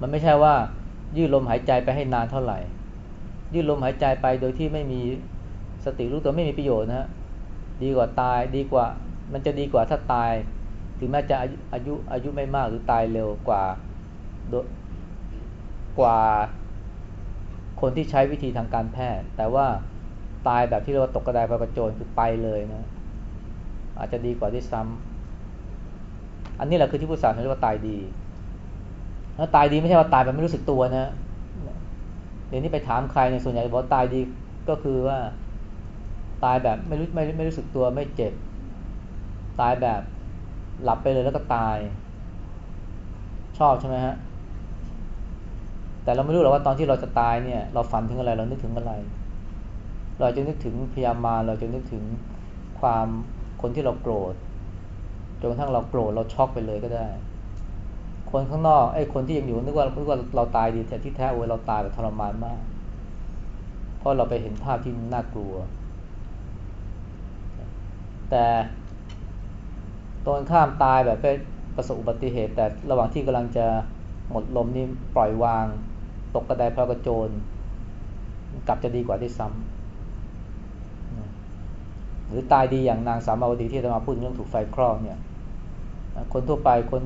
มันไม่ใช่ว่ายืดลมหายใจไปให้นานเท่าไหร่ ยืดลมหายใจไปโดยที่ไม่มีสติรู้ตัวไม่มีประโยชน์นะฮะดีกว่าตายดีกว่า มันจะดีกว่าถ้าตาย ถึงแม้จะอายุอายุอายุไม่มากหรือตายเร็วกว่า กว่า คนที่ใช้วิธีทางการแพทย์ แต่ว่าตายแบบที่เราตกกระไดไประโจนคือไปเลยนะอาจจะดีกว่าที่ซ้ำอันนี้แหละคือที่ผู้สาวเรียกว่าตายดีแล้วตายดีไม่ใช่ว่าตายแบบไม่รู้สึกตัวนะเดี๋ยวนี้ไปถามใครในส่วนใหญ่บอกตายดีก็คือว่า ตายแบบไม่รู้ไม่ไม่รู้สึกตัวไม่เจ็บ ตายแบบหลับไปเลยแล้วก็ตาย ชอบใช่ไหมฮะ แต่เราไม่รู้หรอกว่าตอนที่เราจะตายเนี่ย เราฝันถึงอะไรเรานึกถึงอะไร เราจะนึกถึงพยามาเราจะนึกถึงความคนที่เราโกรธจนกระทั่งเราโกรธเราช็อกไปเลยก็ได้ คนข้างนอกไอ้คนที่ยังอยู่นึกว่านึกว่าเราตายดีแต่ที่แท้โอ้ยเราตายแบบทรมานมาก เพราะเราไปเห็นภาพที่น่ากลัว แต่ตรงข้ามตายแบบไปประสบอุบัติเหตุ แต่ระหว่างที่กำลังจะหมดลมนี่ปล่อยวาง ตกกระไดพลกระโจน กลับจะดีกว่าที่ซ้ำหรือตายดีอย่างนางสามาวดีที่จะมาพูดเรื่องถูกไฟคลอกเนี่ย คนทั่วไปคน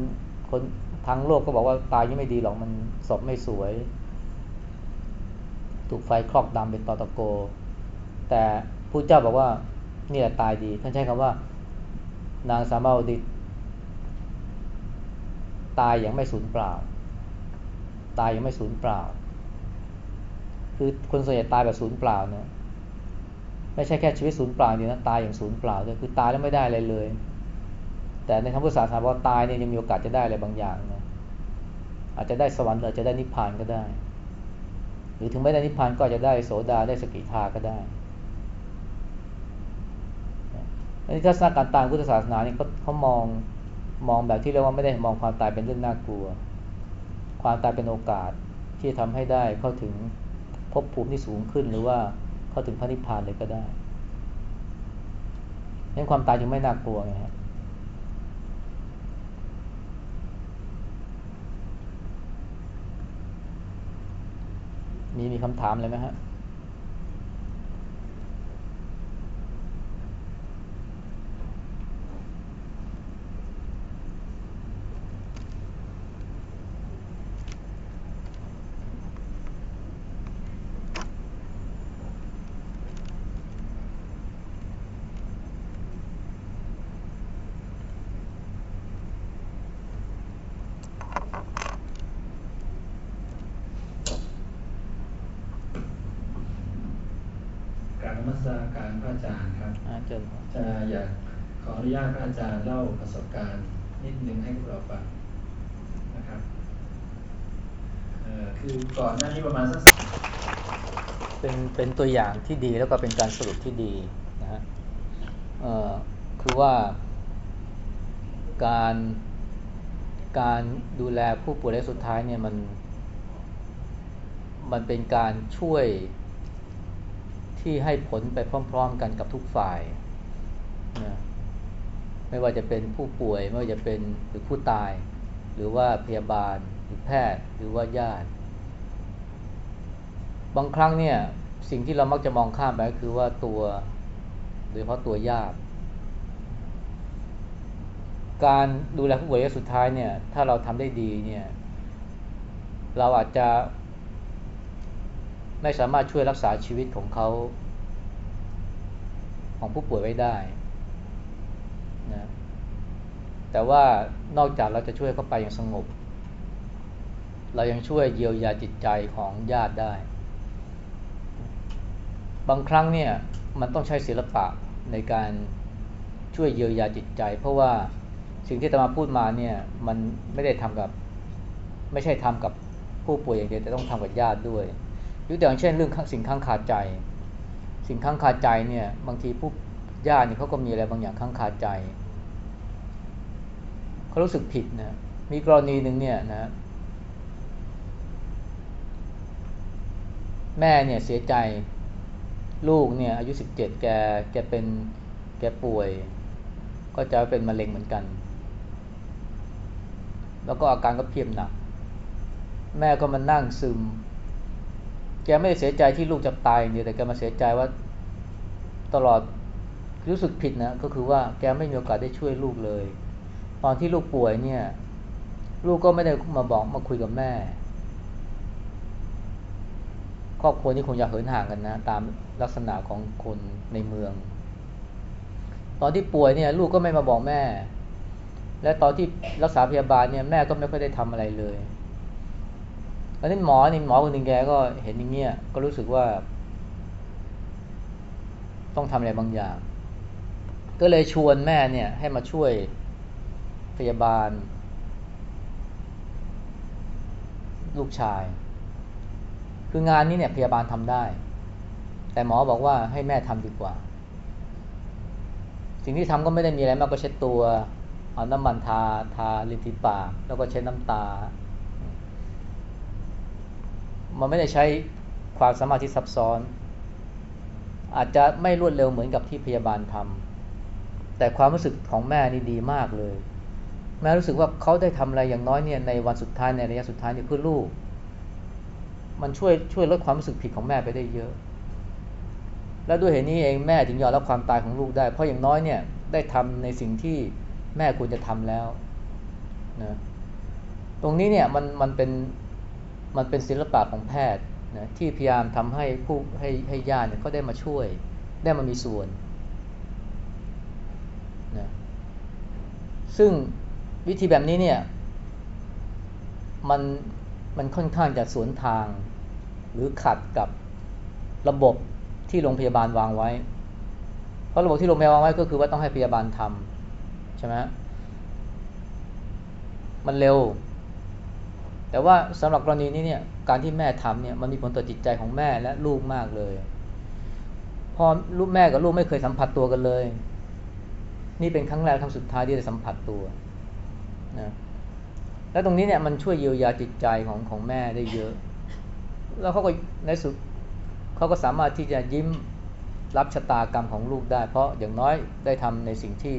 คนทั้งโลกก็บอกว่าตายยังไม่ดีหรอกมันศพไม่สวย ถูกไฟคลอกดำเป็นตอตะโก แต่ผู้เจ้าบอกว่านี่แหละตายดี ท่านใช้คำว่า นางสามาวดีตายอย่างไม่สูญเปล่า ตายยังไม่สูญเปล่า คือคนส่วนใหญ่ตายแบบสูญเปล่าเนี่ยไม่ใช่แค่ชีวิตสูญเปล่าเดียวนะตายอย่างสูญเปล่าด้วยคือตายแล้วไม่ได้อะไรเลย แต่ในคำพุทธศาสนาว่าตายเนี่ยยังมีโอกาสจะได้อะไรบางอย่างนะอาจจะได้สวรรค์อาจจะได้นิพพานก็ได้ หรือถึงไม่ได้นิพพานก็จจะได้โสดาได้สกิทาก็ได้อันนี้ทัศนการตายพุทธศาสนาเนี่ยเขาเขามองมองแบบที่เรียกว่าไม่ได้มองความตายเป็นเรื่องน่ากลัว ความตายเป็นโอกาสที่ทำให้ได้เข้าถึงภพภูมิที่สูงขึ้นหรือว่าเข้าถึงพระนิพพานเลยก็ได้นั่นความตายจึงไม่น่ากลัวไงครับมีมีคำถามอะไรไหมฮะ การพระอาจารย์ครับอาจารย์จะอยากขออนุญาตพระอาจารย์เล่าประสบการณ์นิดนึงให้พวกเราฟังนะครับคือก่อนหน้านี้ประมาณสักเป็นเป็นตัวอย่างที่ดีแล้วก็เป็นการสรุปที่ดีนะฮะคือว่าการการดูแลผู้ป่วยระยะสุดท้ายเนี่ยมัน มันเป็นการช่วย ที่ให้ผลไปพร้อมๆกันกับทุกฝ่ายนะไม่ว่าจะเป็นผู้ป่วย ไม่ว่าจะเป็นหรือผู้ตาย หรือว่าพยาบาล หรือแพทย์ หรือว่าญาติ บางครั้งเนี่ยสิ่งที่เรามักจะมองข้ามไปก็คือว่าตัวโดยเฉพาะตัวญาติ การดูแลผู้ป่วยระยะสุดท้ายเนี่ยถ้าเราทำได้ดีเนี่ยเราอาจจะ ไม่สามารถช่วยรักษาชีวิตของเขา ของผู้ป่วยไว้ได้นะแต่ว่านอกจากเราจะช่วยเขาไปอย่างสงบ เรายังช่วยเยียวยาจิตใจของญาติได้ บางครั้งเนี่ยมันต้องใช้ศิลปะในการช่วยเยียวยาจิตใจ เพราะว่าสิ่งที่ตมาพูดมาเนี่ยมันไม่ได้ทำกับ ไม่ใช่ทำกับผู้ป่วยอย่างเดียวแต่ต้องทำกับญาติด้วย ยกตัวอย่างเช่นเรื่องสิ่งข้างคาใจ สิ่งข้างคาใจเนี่ยบางทีผู้ญาติเนี่ยเขาก็มีอะไรบางอย่างข้างคาใจเขารู้สึกผิดนะมีกรณีหนึ่งเนี่ยนะ แม่เนี่ยเสียใจลูกเนี่ยอายุสิบเจ็ดแกแกเป็นแกป่วย ก็จะเป็นมะเร็งเหมือนกัน แล้วก็อาการก็เพียมหนัก แม่ก็มานั่งซึม แกไม่ได้เสียใจที่ลูกจะตายเนี่ยแต่แกมาเสียใจว่าตลอดรู้สึกผิดนะก็คือว่าแกไม่มีโอกาสได้ช่วยลูกเลย ตอนที่ลูกป่วยเนี่ย ลูกก็ไม่ได้มาบอกมาคุยกับแม่ ครอบครัวนี้คงอยาเหินห่างกันนะ ตามลักษณะของคนในเมือง ตอนที่ป่วยเนี่ย ลูกก็ไม่มาบอกแม่ และตอนที่รักษาพยาบาลเนี่ยแม่ก็ไม่ค่อยได้ทำอะไรเลย ตอนนี้หมอนี่หมอคนหนึ่งแกก็เห็นอย่างเงี้ยก็รู้สึกว่า ต้องทำอะไรบางอย่าง ก็เลยชวนแม่เนี่ย ให้มาช่วยพยาบาล ลูกชาย คืองานนี้เนี่ยพยาบาลทำได้ แต่หมอบอกว่าให้แม่ทำดีกว่า สิ่งที่ทำก็ไม่ได้มีอะไรมากก็เช็ดตัวเอาน้ำมันทาทาริมฝีปากแล้วก็ใช้น้ำตา มันไม่ได้ใช้ความสามารถที่ซับซ้อน อาจจะไม่รวดเร็วเหมือนกับที่พยาบาลทำแต่ความรู้สึกของแม่นี่ดีมากเลย แม่รู้สึกว่าเขาได้ทำอะไรอย่างน้อยเนี่ยในวันสุดท้ายในระยะสุดท้ายนี่เพื่อลูก มันช่วยช่วยลดความรู้สึกผิดของแม่ไปได้เยอะ และด้วยเหตุนี้เองแม่ถึงยอมรับความตายของลูกได้ เพราะอย่างน้อยเนี่ยได้ทำในสิ่งที่แม่ควรจะทำแล้วนะตรงนี้เนี่ยมันมันเป็น มันเป็นศิลปะของแพทย์นะที่พยายามทำให้ผู้ให้ให้ญาติเนี่ยเขาได้มาช่วย ได้มามีส่วนนะซึ่งวิธีแบบนี้เนี่ยมันมันค่อนข้างจะสวนทาง หรือขัดกับระบบที่โรงพยาบาลวางไว้ เพราะระบบที่โรงพยาบาลวางไว้ก็คือว่าต้องให้พยาบาลทำใช่ไหมมันเร็ว แต่ว่าสำหรับกรณีนี้เนี่ยการที่แม่ทำเนี่ยมันมีผลต่อจิตใจของแม่และลูกมากเลย พอลูกแม่กับลูกไม่เคยสัมผัสตัวกันเลย นี่เป็นครั้งแรกครั้งสุดท้ายที่ได้สัมผัสตัวนะแล้วตรงนี้เนี่ยมันช่วยเยียวยาจิตใจของของแม่ได้เยอะ แล้วเขาก็ในสุดเขาก็สามารถที่จะยิ้มรับชะตากรรมของลูกได้ เพราะอย่างน้อยได้ทำในสิ่งที่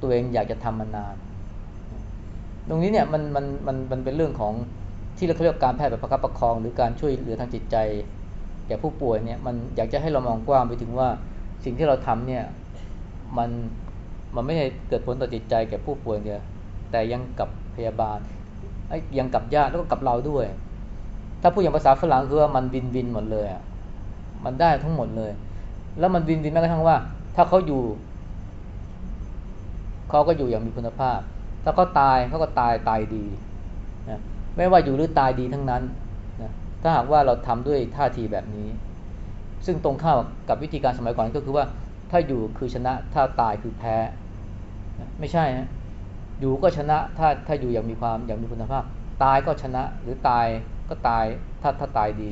ตัวเองอยากจะทำมานาน ตรงนี้เนี่ยมันมันมันมันเป็นเรื่องของที่เราเรียกการแพทย์แบบประคับประคอง หรือการช่วยเหลือทางจิตใจ แก่ผู้ป่วยเนี่ยมันอยากจะให้เรามองกว้างไปถึงว่าสิ่งที่เราทำเนี่ยมันมันไม่ได้เกิดผลต่อจิตใจแก่ผู้ป่วยเนี่ยแต่ยังกับพยาบาลยังกับญาติแล้วก็กับเราด้วย ถ้าพูดอย่างภาษาฝรั่งคือว่ามันวินวินหมดเลยอะมันได้ทั้งหมดเลย แล้วมันวินวินแม้กระทั่งว่า ถ้าเขาอยู่เขาก็อยู่อย่างมีคุณภาพ ถ้าเขาตายเขาก็ตายตายดีนะไม่ว่าอยู่หรือตายดีทั้งนั้นนะถ้าหากว่าเราทำด้วยท่าทีแบบนี้ ซึ่งตรงข้ามกับวิธีการสมัยก่อนก็คือว่าถ้าอยู่คือชนะถ้าตายคือแพ้ไม่ใช่ฮะอยู่ก็ชนะถ้าถ้าอยู่อย่างมีความอย่างมีคุณภาพ ตายก็ชนะหรือตายก็ตายถ้าถ้าตายดี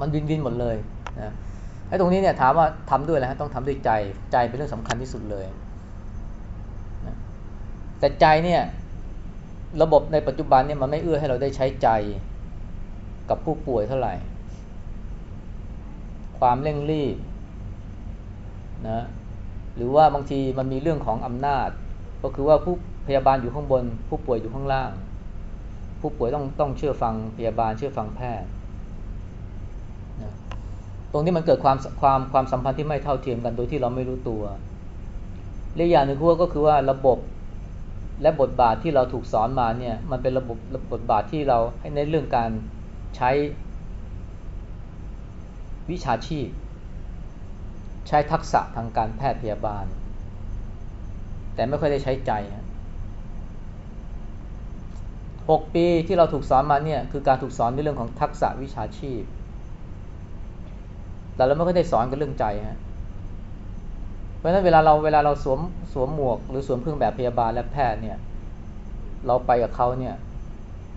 มันวินวินหมดเลยนะไอ้ตรงนี้เนี่ยถามว่าทำด้วยอะไรฮะต้องทำด้วยใจใจเป็นเรื่องสำคัญที่สุดเลย แต่ใจเนี่ยระบบในปัจจุบันเนี่ยมันไม่เอื้อให้เราได้ใช้ใจกับผู้ป่วยเท่าไหร่ ความเร่งรีบนะหรือว่าบางทีมันมีเรื่องของอำนาจ ก็คือว่าผู้พยาบาลอยู่ข้างบน ผู้ป่วยอยู่ข้างล่าง ผู้ป่วยต้องต้องเชื่อฟังพยาบาลเชื่อฟังแพทย์นะตรงนี้มันเกิดความความความสัมพันธ์ที่ไม่เท่าเทียมกันโดยที่เราไม่รู้ตัวเรื่องอย่างหนึ่งก็คือว่าระบบ และบทบาทที่เราถูกสอนมาเนี่ยมันเป็นระบบบทบาทที่เราให้ในเรื่องการใช้วิชาชีพ ใช้ทักษะทางการแพทย์พยาบาล แต่ไม่ค่อยได้ใช้ใจหกปีที่เราถูกสอนมาเนี่ยคือการถูกสอนในเรื่องของทักษะวิชาชีพ แต่เราไม่ค่อยได้สอนกันเรื่องใจฮะ เพราะฉะนั้นเวลาเราเวลาเราสวมสวมหมวก หรือสวมเครื่องแบบพยาบาลและแพทย์เนี่ย เราไปกับเขาเนี่ย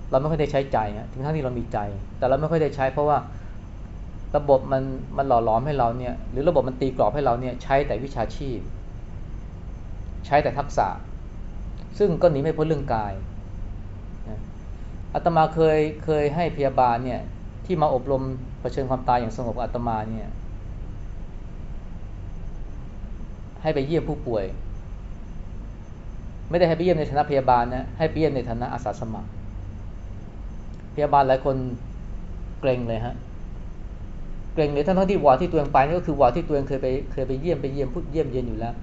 เราไม่ค่อยได้ใช้ใจฮะถึงทั้งที่เรามีใจ แต่เราไม่ค่อยได้ใช้ เพราะว่าระบบมันมันหล่อหลอมให้เราเนี่ย หรือระบบมันตีกรอบให้เราเนี่ยใช้แต่วิชาชีพ ใช้แต่ทักษะ ซึ่งก็หนีไม่พ้นเรื่องกายอาตมาเคยเคยให้พยาบาลเนี่ยที่มาอบรมเผชิญความตายอย่างสงบอาตมาเนี่ย ให้ไปเยี่ยมผู้ป่วย ไม่ได้ให้ไปเยี่ยมในฐานะพยาบาลนะให้ไปเยี่ยมในฐานะอาสาสมัคร พยาบาลหลายคนเกรงเลยฮะเกรงเลยทั้งทั้งที่วอที่ตัวเองไปนี่ก็คือวอที่ตัวเองเคยไปเคยไปเยี่ยมไปเยี่ยมพูดเยี่ยมเยียนอยู่แล้ว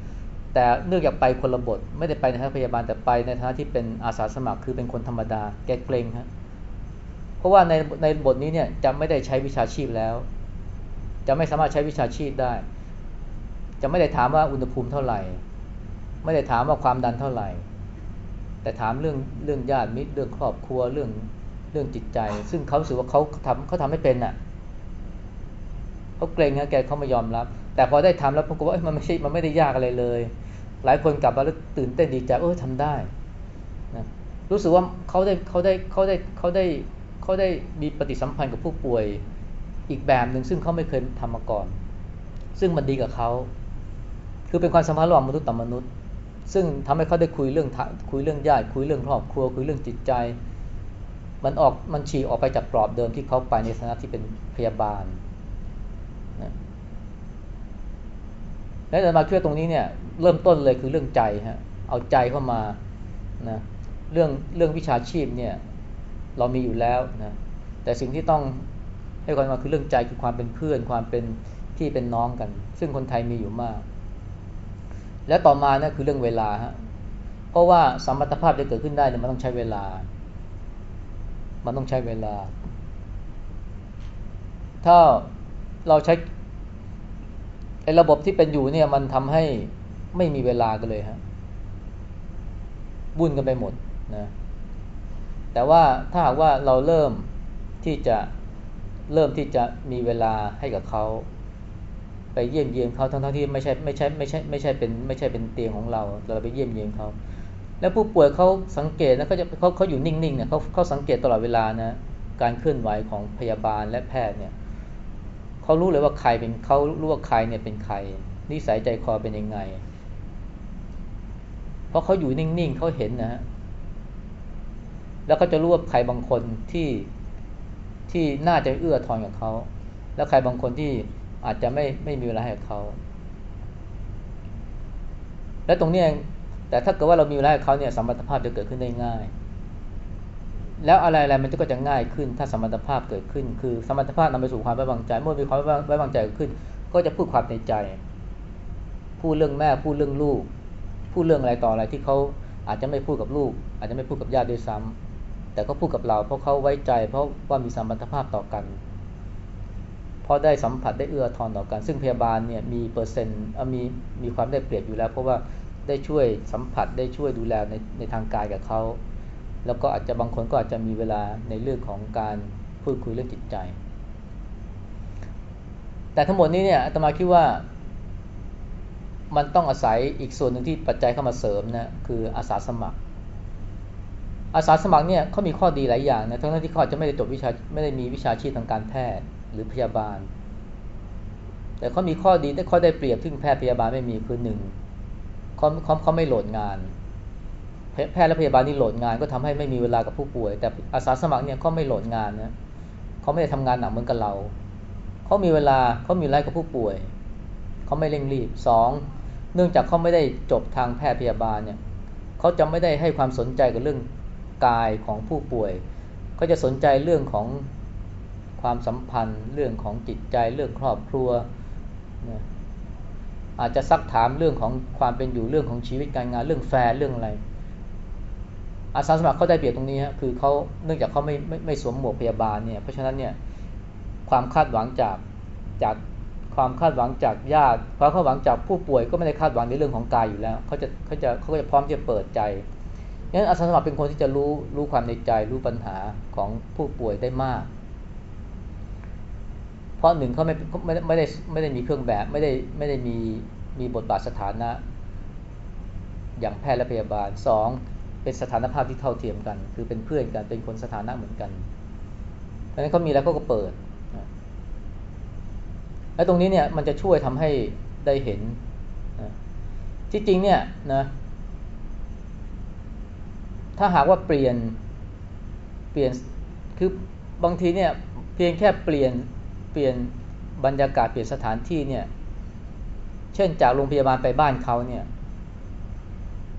แต่เนื่องจากไปคนละบท ไม่ได้ไปในฐานะพยาบาลแต่ไปในฐานะที่เป็นอาสาสมัครคือเป็นคนธรรมดา แกเกรงฮะเพราะว่าในในบทนี้เนี่ยจะไม่ได้ใช้วิชาชีพแล้ว จะไม่สามารถใช้วิชาชีพได้ จะไม่ได้ถามว่าอุณหภูมิเท่าไหร่ ไม่ได้ถามว่าความดันเท่าไหร่ แต่ถามเรื่องเรื่องญาติมิตรเรื่องครอบครัวเรื่องเรื่องจิตใจ ซึ่งเขาสึกว่าเขาทำเขาทำไม่เป็นน่ะเขาเกรงนะแกเขาไม่ยอมรับ แต่พอได้ทำแล้วผมก็ว่ามันไม่ใช่มันไม่ได้ยากอะไรเลย หลายคนกลับมาแล้วตื่นเต้นดีใจเออทำได้นะรู้สึกว่าเขาได้เขาได้เขาได้เขาได้เขาได้มีปฏิสัมพันธ์กับผู้ป่วยอีกแบบหนึ่งซึ่งเขาไม่เคยทำมาก่อน ซึ่งมันดีกับเขา คือเป็นความสัมพันธ์ระหว่างมนุษย์ต่อมนุษย์ ซึ่งทำให้เขาได้คุยเรื่องคุยเรื่องญาติคุยเรื่องครอบครัว คุยเรื่องจิตใจ มันออกมันฉีกออกไปจากกรอบเดิมที่เขาไปในฐานะที่เป็นพยาบาลนะและจะมาช่วยตรงนี้เนี่ยเริ่มต้นเลยคือเรื่องใจฮะเอาใจเข้ามานะเรื่องเรื่องวิชาชีพเนี่ยเรามีอยู่แล้วนะแต่สิ่งที่ต้องให้ความมาคือเรื่องใจคือความเป็นเพื่อน ความเป็นที่เป็นน้องกัน ซึ่งคนไทยมีอยู่มาก และต่อมานะคือเรื่องเวลาฮะเพราะว่าสมรรถภาพจะเกิดขึ้นได้เนี่ยมันต้องใช้เวลา มันต้องใช้เวลา ถ้าเราใช้ไอ้ระบบที่เป็นอยู่เนี่ยมันทำให้ไม่มีเวลากันเลยฮะบุ่นกันไปหมดนะแต่ว่าถ้าหากว่าเราเริ่มที่จะเริ่มที่จะมีเวลาให้กับเขา ไปเยี่ยมเยียนเขาทั้งทั้งที่ไม่ใช่ไม่ใช่ไม่ใช่ไม่ใช่เป็นไม่ใช่เป็นเตียงของเราเราไปเยี่ยมเยียนเขาแล้วผู้ป่วยเขาสังเกตนะเขาจะเขาเขาอยู่นิ่งๆเนี่ยเขาเขาสังเกตตลอดเวลานะการเคลื่อนไหวของพยาบาลและแพทย์เนี่ยเขารู้เลยว่าใครเป็นเขารู้ว่าใครเนี่ยเป็นใครนิสัยใจคอเป็นยังไง เพราะเขาอยู่นิ่งๆเขาเห็นนะฮะแล้วก็จะรู้ว่าใครบางคนที่ที่น่าจะเอื้อทอนกับเขา แล้วใครบางคนที่ อาจจะไม่ไม่มีเวลาให้เขา และตรงนี้แต่ถ้าเกิดว่าเรามีเวลาให้เขาเนี่ยสมรรถภาพจะเกิดขึ้นได้ง่าย แล้วอะไรอะไรมันก็จะง่ายขึ้น ถ้าสมรรถภาพเกิดขึ้น คือสมรรถภาพนำไปสู่ความไว้วางใจ เมื่อมีความไว้วางใจขึ้น ก็จะพูดความในใจ พูดเรื่องแม่พูดเรื่องลูก พูดเรื่องอะไรต่ออะไรที่เขาอาจจะไม่พูดกับลูก อาจจะไม่พูดกับญาติด้วยซ้ำแต่ก็พูดกับเราเพราะเขาไว้ใจ เพราะว่ามีสมรรถภาพต่อกัน เพราะได้สัมผัสได้เอื้อทอนต่อกัน ซึ่งพยาบาลเนี่ยมีเปอร์เซ็นต์มีมีความได้เปรียบอยู่แล้ว เพราะว่าได้ช่วยสัมผัสได้ช่วยดูแลในในทางกายกับเขา แล้วก็อาจจะบางคนก็อาจจะมีเวลาในเรื่องของการพูดคุยเรื่องจิตใจ แต่ทั้งหมดนี้เนี่ยอาตมาคิดว่ามันต้องอาศัยอีกส่วนหนึ่งที่ปัจจัยเข้ามาเสริมนะคืออาสาสมัคร อาสาสมัครเนี่ยเขามีข้อดีหลายอย่างนะทั้งที่เขาจะไม่ได้จบวิชาไม่ได้มีวิชาชีพทางการแพทย์ หรือพยาบาล แต่เขามีข้อดีแต่ข้อได้เปรียบที่แพทย์พยาบาลไม่มีคือหนึ่งเขาเขาเขาไม่โหลดงาน แพทย์และพยาบาลนี่โหลดงาน ก็ทำให้ไม่มีเวลากับผู้ป่วย แต่อาสาสมัครเนี่ยเขาไม่โหลดงานนะเขาไม่ได้ทำงานหนักเหมือนกับเราเขามีเวลาเขามีไลฟ์กับผู้ป่วยเขาไม่เร่งรีบสองเนื่องจากเขาไม่ได้จบทางแพทย์พยาบาลเนี่ยเขาจะไม่ได้ให้ความสนใจกับเรื่องกายของผู้ป่วยเขาจะสนใจเรื่องของ ความสัมพันธ์ เรื่องของจิตใจ เรื่องครอบครัวนะอาจจะซักถามเรื่องของความเป็นอยู่เรื่องของชีวิตการงานเรื่องแฟนเรื่องอะไร อาสาสมัครเขาได้เปรียบตรงนี้ฮะคือเขาเนื่องจากเขาไม่ไม่ไม่สวมหมวกพยาบาลเนี่ยเพราะฉะนั้นเนี่ยความคาดหวังจากจากความคาดหวังจากญาติความคาดหวังจากผู้ป่วยก็ไม่ได้คาดหวังในเรื่องของกายอยู่แล้วเขาจะเขาจะเขาก็จะพร้อมที่จะเปิดใจงั้นอาสาสมัครเป็นคนที่จะรู้รู้ความในใจรู้ปัญหาของผู้ป่วยได้มาก เพราะหนึ่งเขาไม่ไม่ไม่ได้ไม่ได้มีเครื่องแบบไม่ได้ไม่ได้มีมีบทบาทสถานะ อย่างแพทย์และพยาบาลสองเป็นสถานภาพที่เท่าเทียมกัน คือเป็นเพื่อนกันเป็นคนสถานะเหมือนกันเพราะฉะนั้นเขามีแล้วก็เปิดและตรงนี้เนี่ยมันจะช่วยทำให้ได้เห็นที่จริงเนี่ยนะถ้าหากว่าเปลี่ยนเปลี่ยนคือบางทีเนี่ยเพียงแค่เปลี่ยน เปลี่ยนบรรยากาศเปลี่ยนสถานที่เนี่ย เช่นจากโรงพยาบาลไปบ้านเขาเนี่ย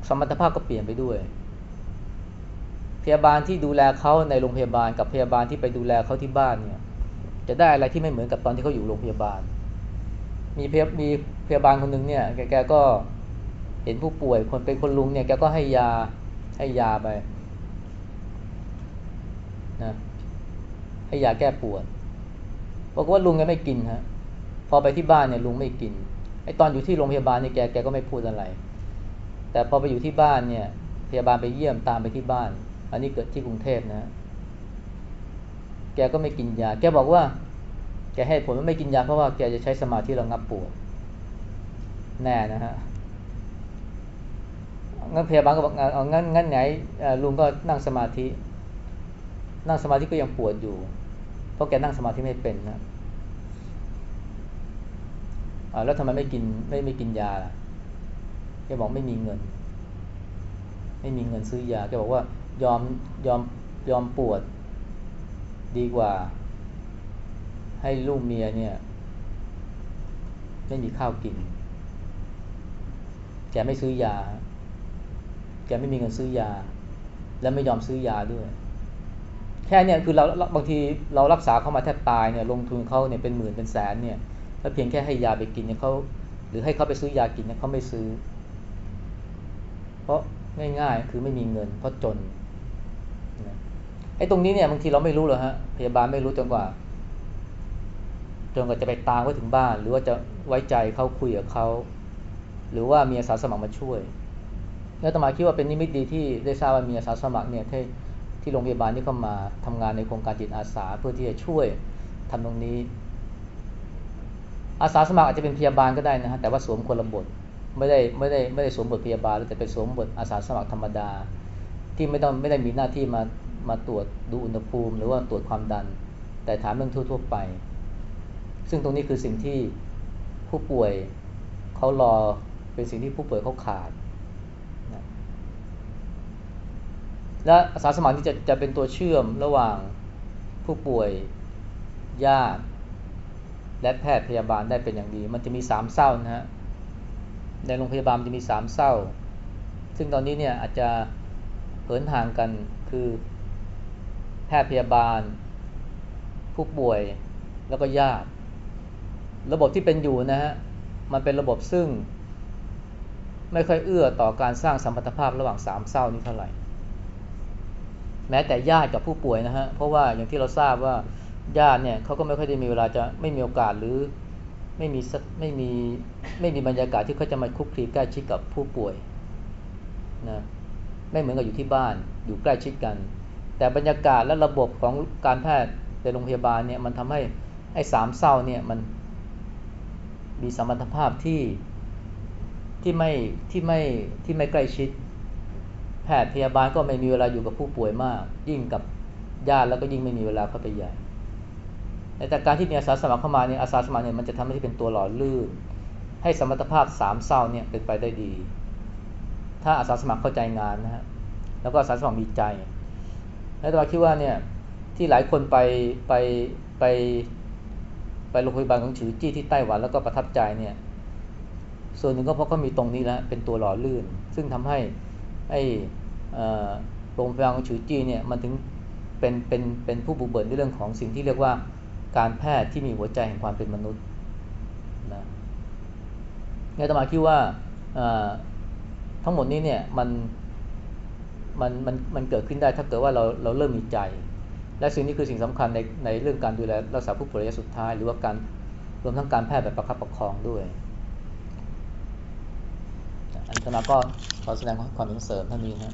สมรรถภาพก็เปลี่ยนไปด้วย พยาบาลที่ดูแลเขาในโรงพยาบาลกับพยาบาลที่ไปดูแลเขาที่บ้านเนี่ย จะได้อะไรที่ไม่เหมือนกับตอนที่เขาอยู่โรงพยาบาล มีพยมีพยาบาลคนหนึ่งเนี่ยแกแกก็เห็นผู้ป่วยคนเป็นคนลุงเนี่ยแกก็ให้ยาให้ยาไปนะให้ยาแก้ปวด บอกว่าลุงแกไม่กินฮะพอไปที่บ้านเนี่ยลุงไม่กินไอตอนอยู่ที่โรงพยาบาลเนี่ยแกแกก็ไม่พูดอะไร แต่พอไปอยู่ที่บ้านเนี่ยพยาบาลไปเยี่ยมตามไปที่บ้าน อันนี้เกิดที่กรุงเทพนะ แกก็ไม่กินยา แกบอกว่า แกให้ผลว่าไม่กินยาเพราะว่าแกจะใช้สมาธิระงับปวดแน่นะฮะงั้นพยาบาลก็บอกเอางั้นงั้นไหนลุงก็นั่งสมาธิ นั่งสมาธิก็ยังปวดอยู่ เพราะแกนั่งสมาธิไม่เป็นนะแล้วทำไมไม่กินไม่ไม่กินยาล่ะแกบอกไม่มีเงิน ไม่มีเงินซื้อยาแกบอกว่ายอมยอมยอมปวดดีกว่า ให้ลูกเมียเนี่ย ไม่มีข้าวกิน แกไม่ซื้อยา แกไม่มีเงินซื้อยา และไม่ยอมซื้อยาด้วย แค่เนี่ยคือเราบางทีเรารักษาเขามาแทบตายเนี่ยลงทุนเขาเนี่ยเป็นหมื่นเป็นแสนเนี่ยแล้วเพียงแค่ให้ยาไปกินเนี่ยเขาหรือให้เขาไปซื้อยากินเนี่ยเขาไม่ซื้อ เพราะง่ายๆคือไม่มีเงิน เพราะจนไอ้ตรงนี้เนี่ยบางทีเราไม่รู้เลยฮะพยาบาลไม่รู้จนกว่าจนกว่าจะไปตามไว้ถึงบ้าน หรือว่าจะไว้ใจเขาคุยกับเขาหรือว่ามีอาสาสมัครมาช่วย แล้วตมาคิดว่าเป็นนิมิตดีที่ได้ทราบว่ามีอาสาสมัครเนี่ย ที่โรงพยาบาลนี่เขามาทำงานในโครงการจิตอาสาเพื่อที่จะช่วยทำตรงนี้ อาสาสมัครอาจจะเป็นพยาบาลก็ได้นะฮะแต่ว่าสวมคนละบทไม่ได้ไม่ได้ไม่ได้สวมบทพยาบาลแต่เป็นสวมบทอาสาสมัครธรรมดา ที่ไม่ต้องไม่ได้มีหน้าที่มามาตรวจดูอุณหภูมิ หรือว่าตรวจความดัน แต่ถามเรื่องทั่ว ๆ ไป ซึ่งตรงนี้คือสิ่งที่ผู้ป่วยเขารอเป็นสิ่งที่ผู้ป่วยเขาขาดนะ และอาสาสมัครที่จะจะเป็นตัวเชื่อมระหว่างผู้ป่วยญาติ และแพทย์พยาบาลได้เป็นอย่างดี มันจะมีสามเศร้านะฮะในโรงพยาบาลจะมีสามเศร้า ซึ่งตอนนี้เนี่ยอาจจะเหินห่างกันคือแพทย์พยาบาล ผู้ป่วยแล้วก็ญาติ ระบบที่เป็นอยู่นะฮะมันเป็นระบบซึ่ง ไม่ค่อยเอื้อต่อการสร้างสัมพันธภาพระหว่างสามเศร้านี้เท่าไหร่ แม้แต่ญาติกับผู้ป่วยนะฮะเพราะว่าอย่างที่เราทราบว่าญาติเนี่ยเขาก็ไม่ค่อยได้มีเวลาจะไม่มีโอกาสหรือไม่มีไม่มีไม่มีบรรยากาศที่เขาจะมาคุกคีใกล้ชิดกับผู้ป่วยนะไม่เหมือนกับอยู่ที่บ้านอยู่ใกล้ชิดกัน แต่บรรยากาศและระบบของการแพทย์ในโรงพยาบาลเนี่ยมันทำให้ไอ้สามเศร้าเนี่ยมันมีสมรรถภาพที่ที่ไม่ที่ไม่ที่ไม่ใกล้ชิด แพทย์พยาบาลก็ไม่มีเวลาอยู่กับผู้ป่วยมาก ยิ่งกับญาติแล้วก็ยิ่งไม่มีเวลาเข้าไปใหญ่แต่การที่มีอาสาสมัครเข้ามาเนี่ยอาสาสมัครเนี่ยมันจะทำให้ที่เป็นตัวหล่อลื่น ให้สมรรถภาพสามเศร้าเนี่ยเป็นไปได้ดี ถ้าอาสาสมัครเข้าใจงานนะฮะแล้วก็อาสาสมัครมีใจ แล้วตมาคิดว่าเนี่ยที่หลายคนไปไปไปไปโรงพยาบาลของฉือจี้ที่ไต้หวันแล้วก็ประทับใจเนี่ยส่วนหนึ่งก็เพราะเขามีตรงนี้แล้วเป็นตัวหล่อลื่น ซึ่งทำให้ ไอ้โรงพยาบาลของฉือจี้เนี่ยมันถึงเป็นเป็นเป็นผู้บุกเบิกในเรื่องของสิ่งที่เรียกว่าการแพทย์ที่มีหัวใจแห่งความเป็นมนุษย์นะเนี่ยตมาคิดว่าทั้งหมดนี้เนี่ยมันมันมันมันเกิดขึ้นได้ถ้าเกิดว่าเราเราเริ่มมีใจ และสิ่งนี้คือสิ่งสำคัญในในเรื่องการดูแลรักษาผู้ป่วยระยะสุดท้าย หรือว่าการรวมทั้งการแพทย์แบบประคับประคองด้วย อันมาก็ขอแสดงความเห็นเสริมท่านนี้นะ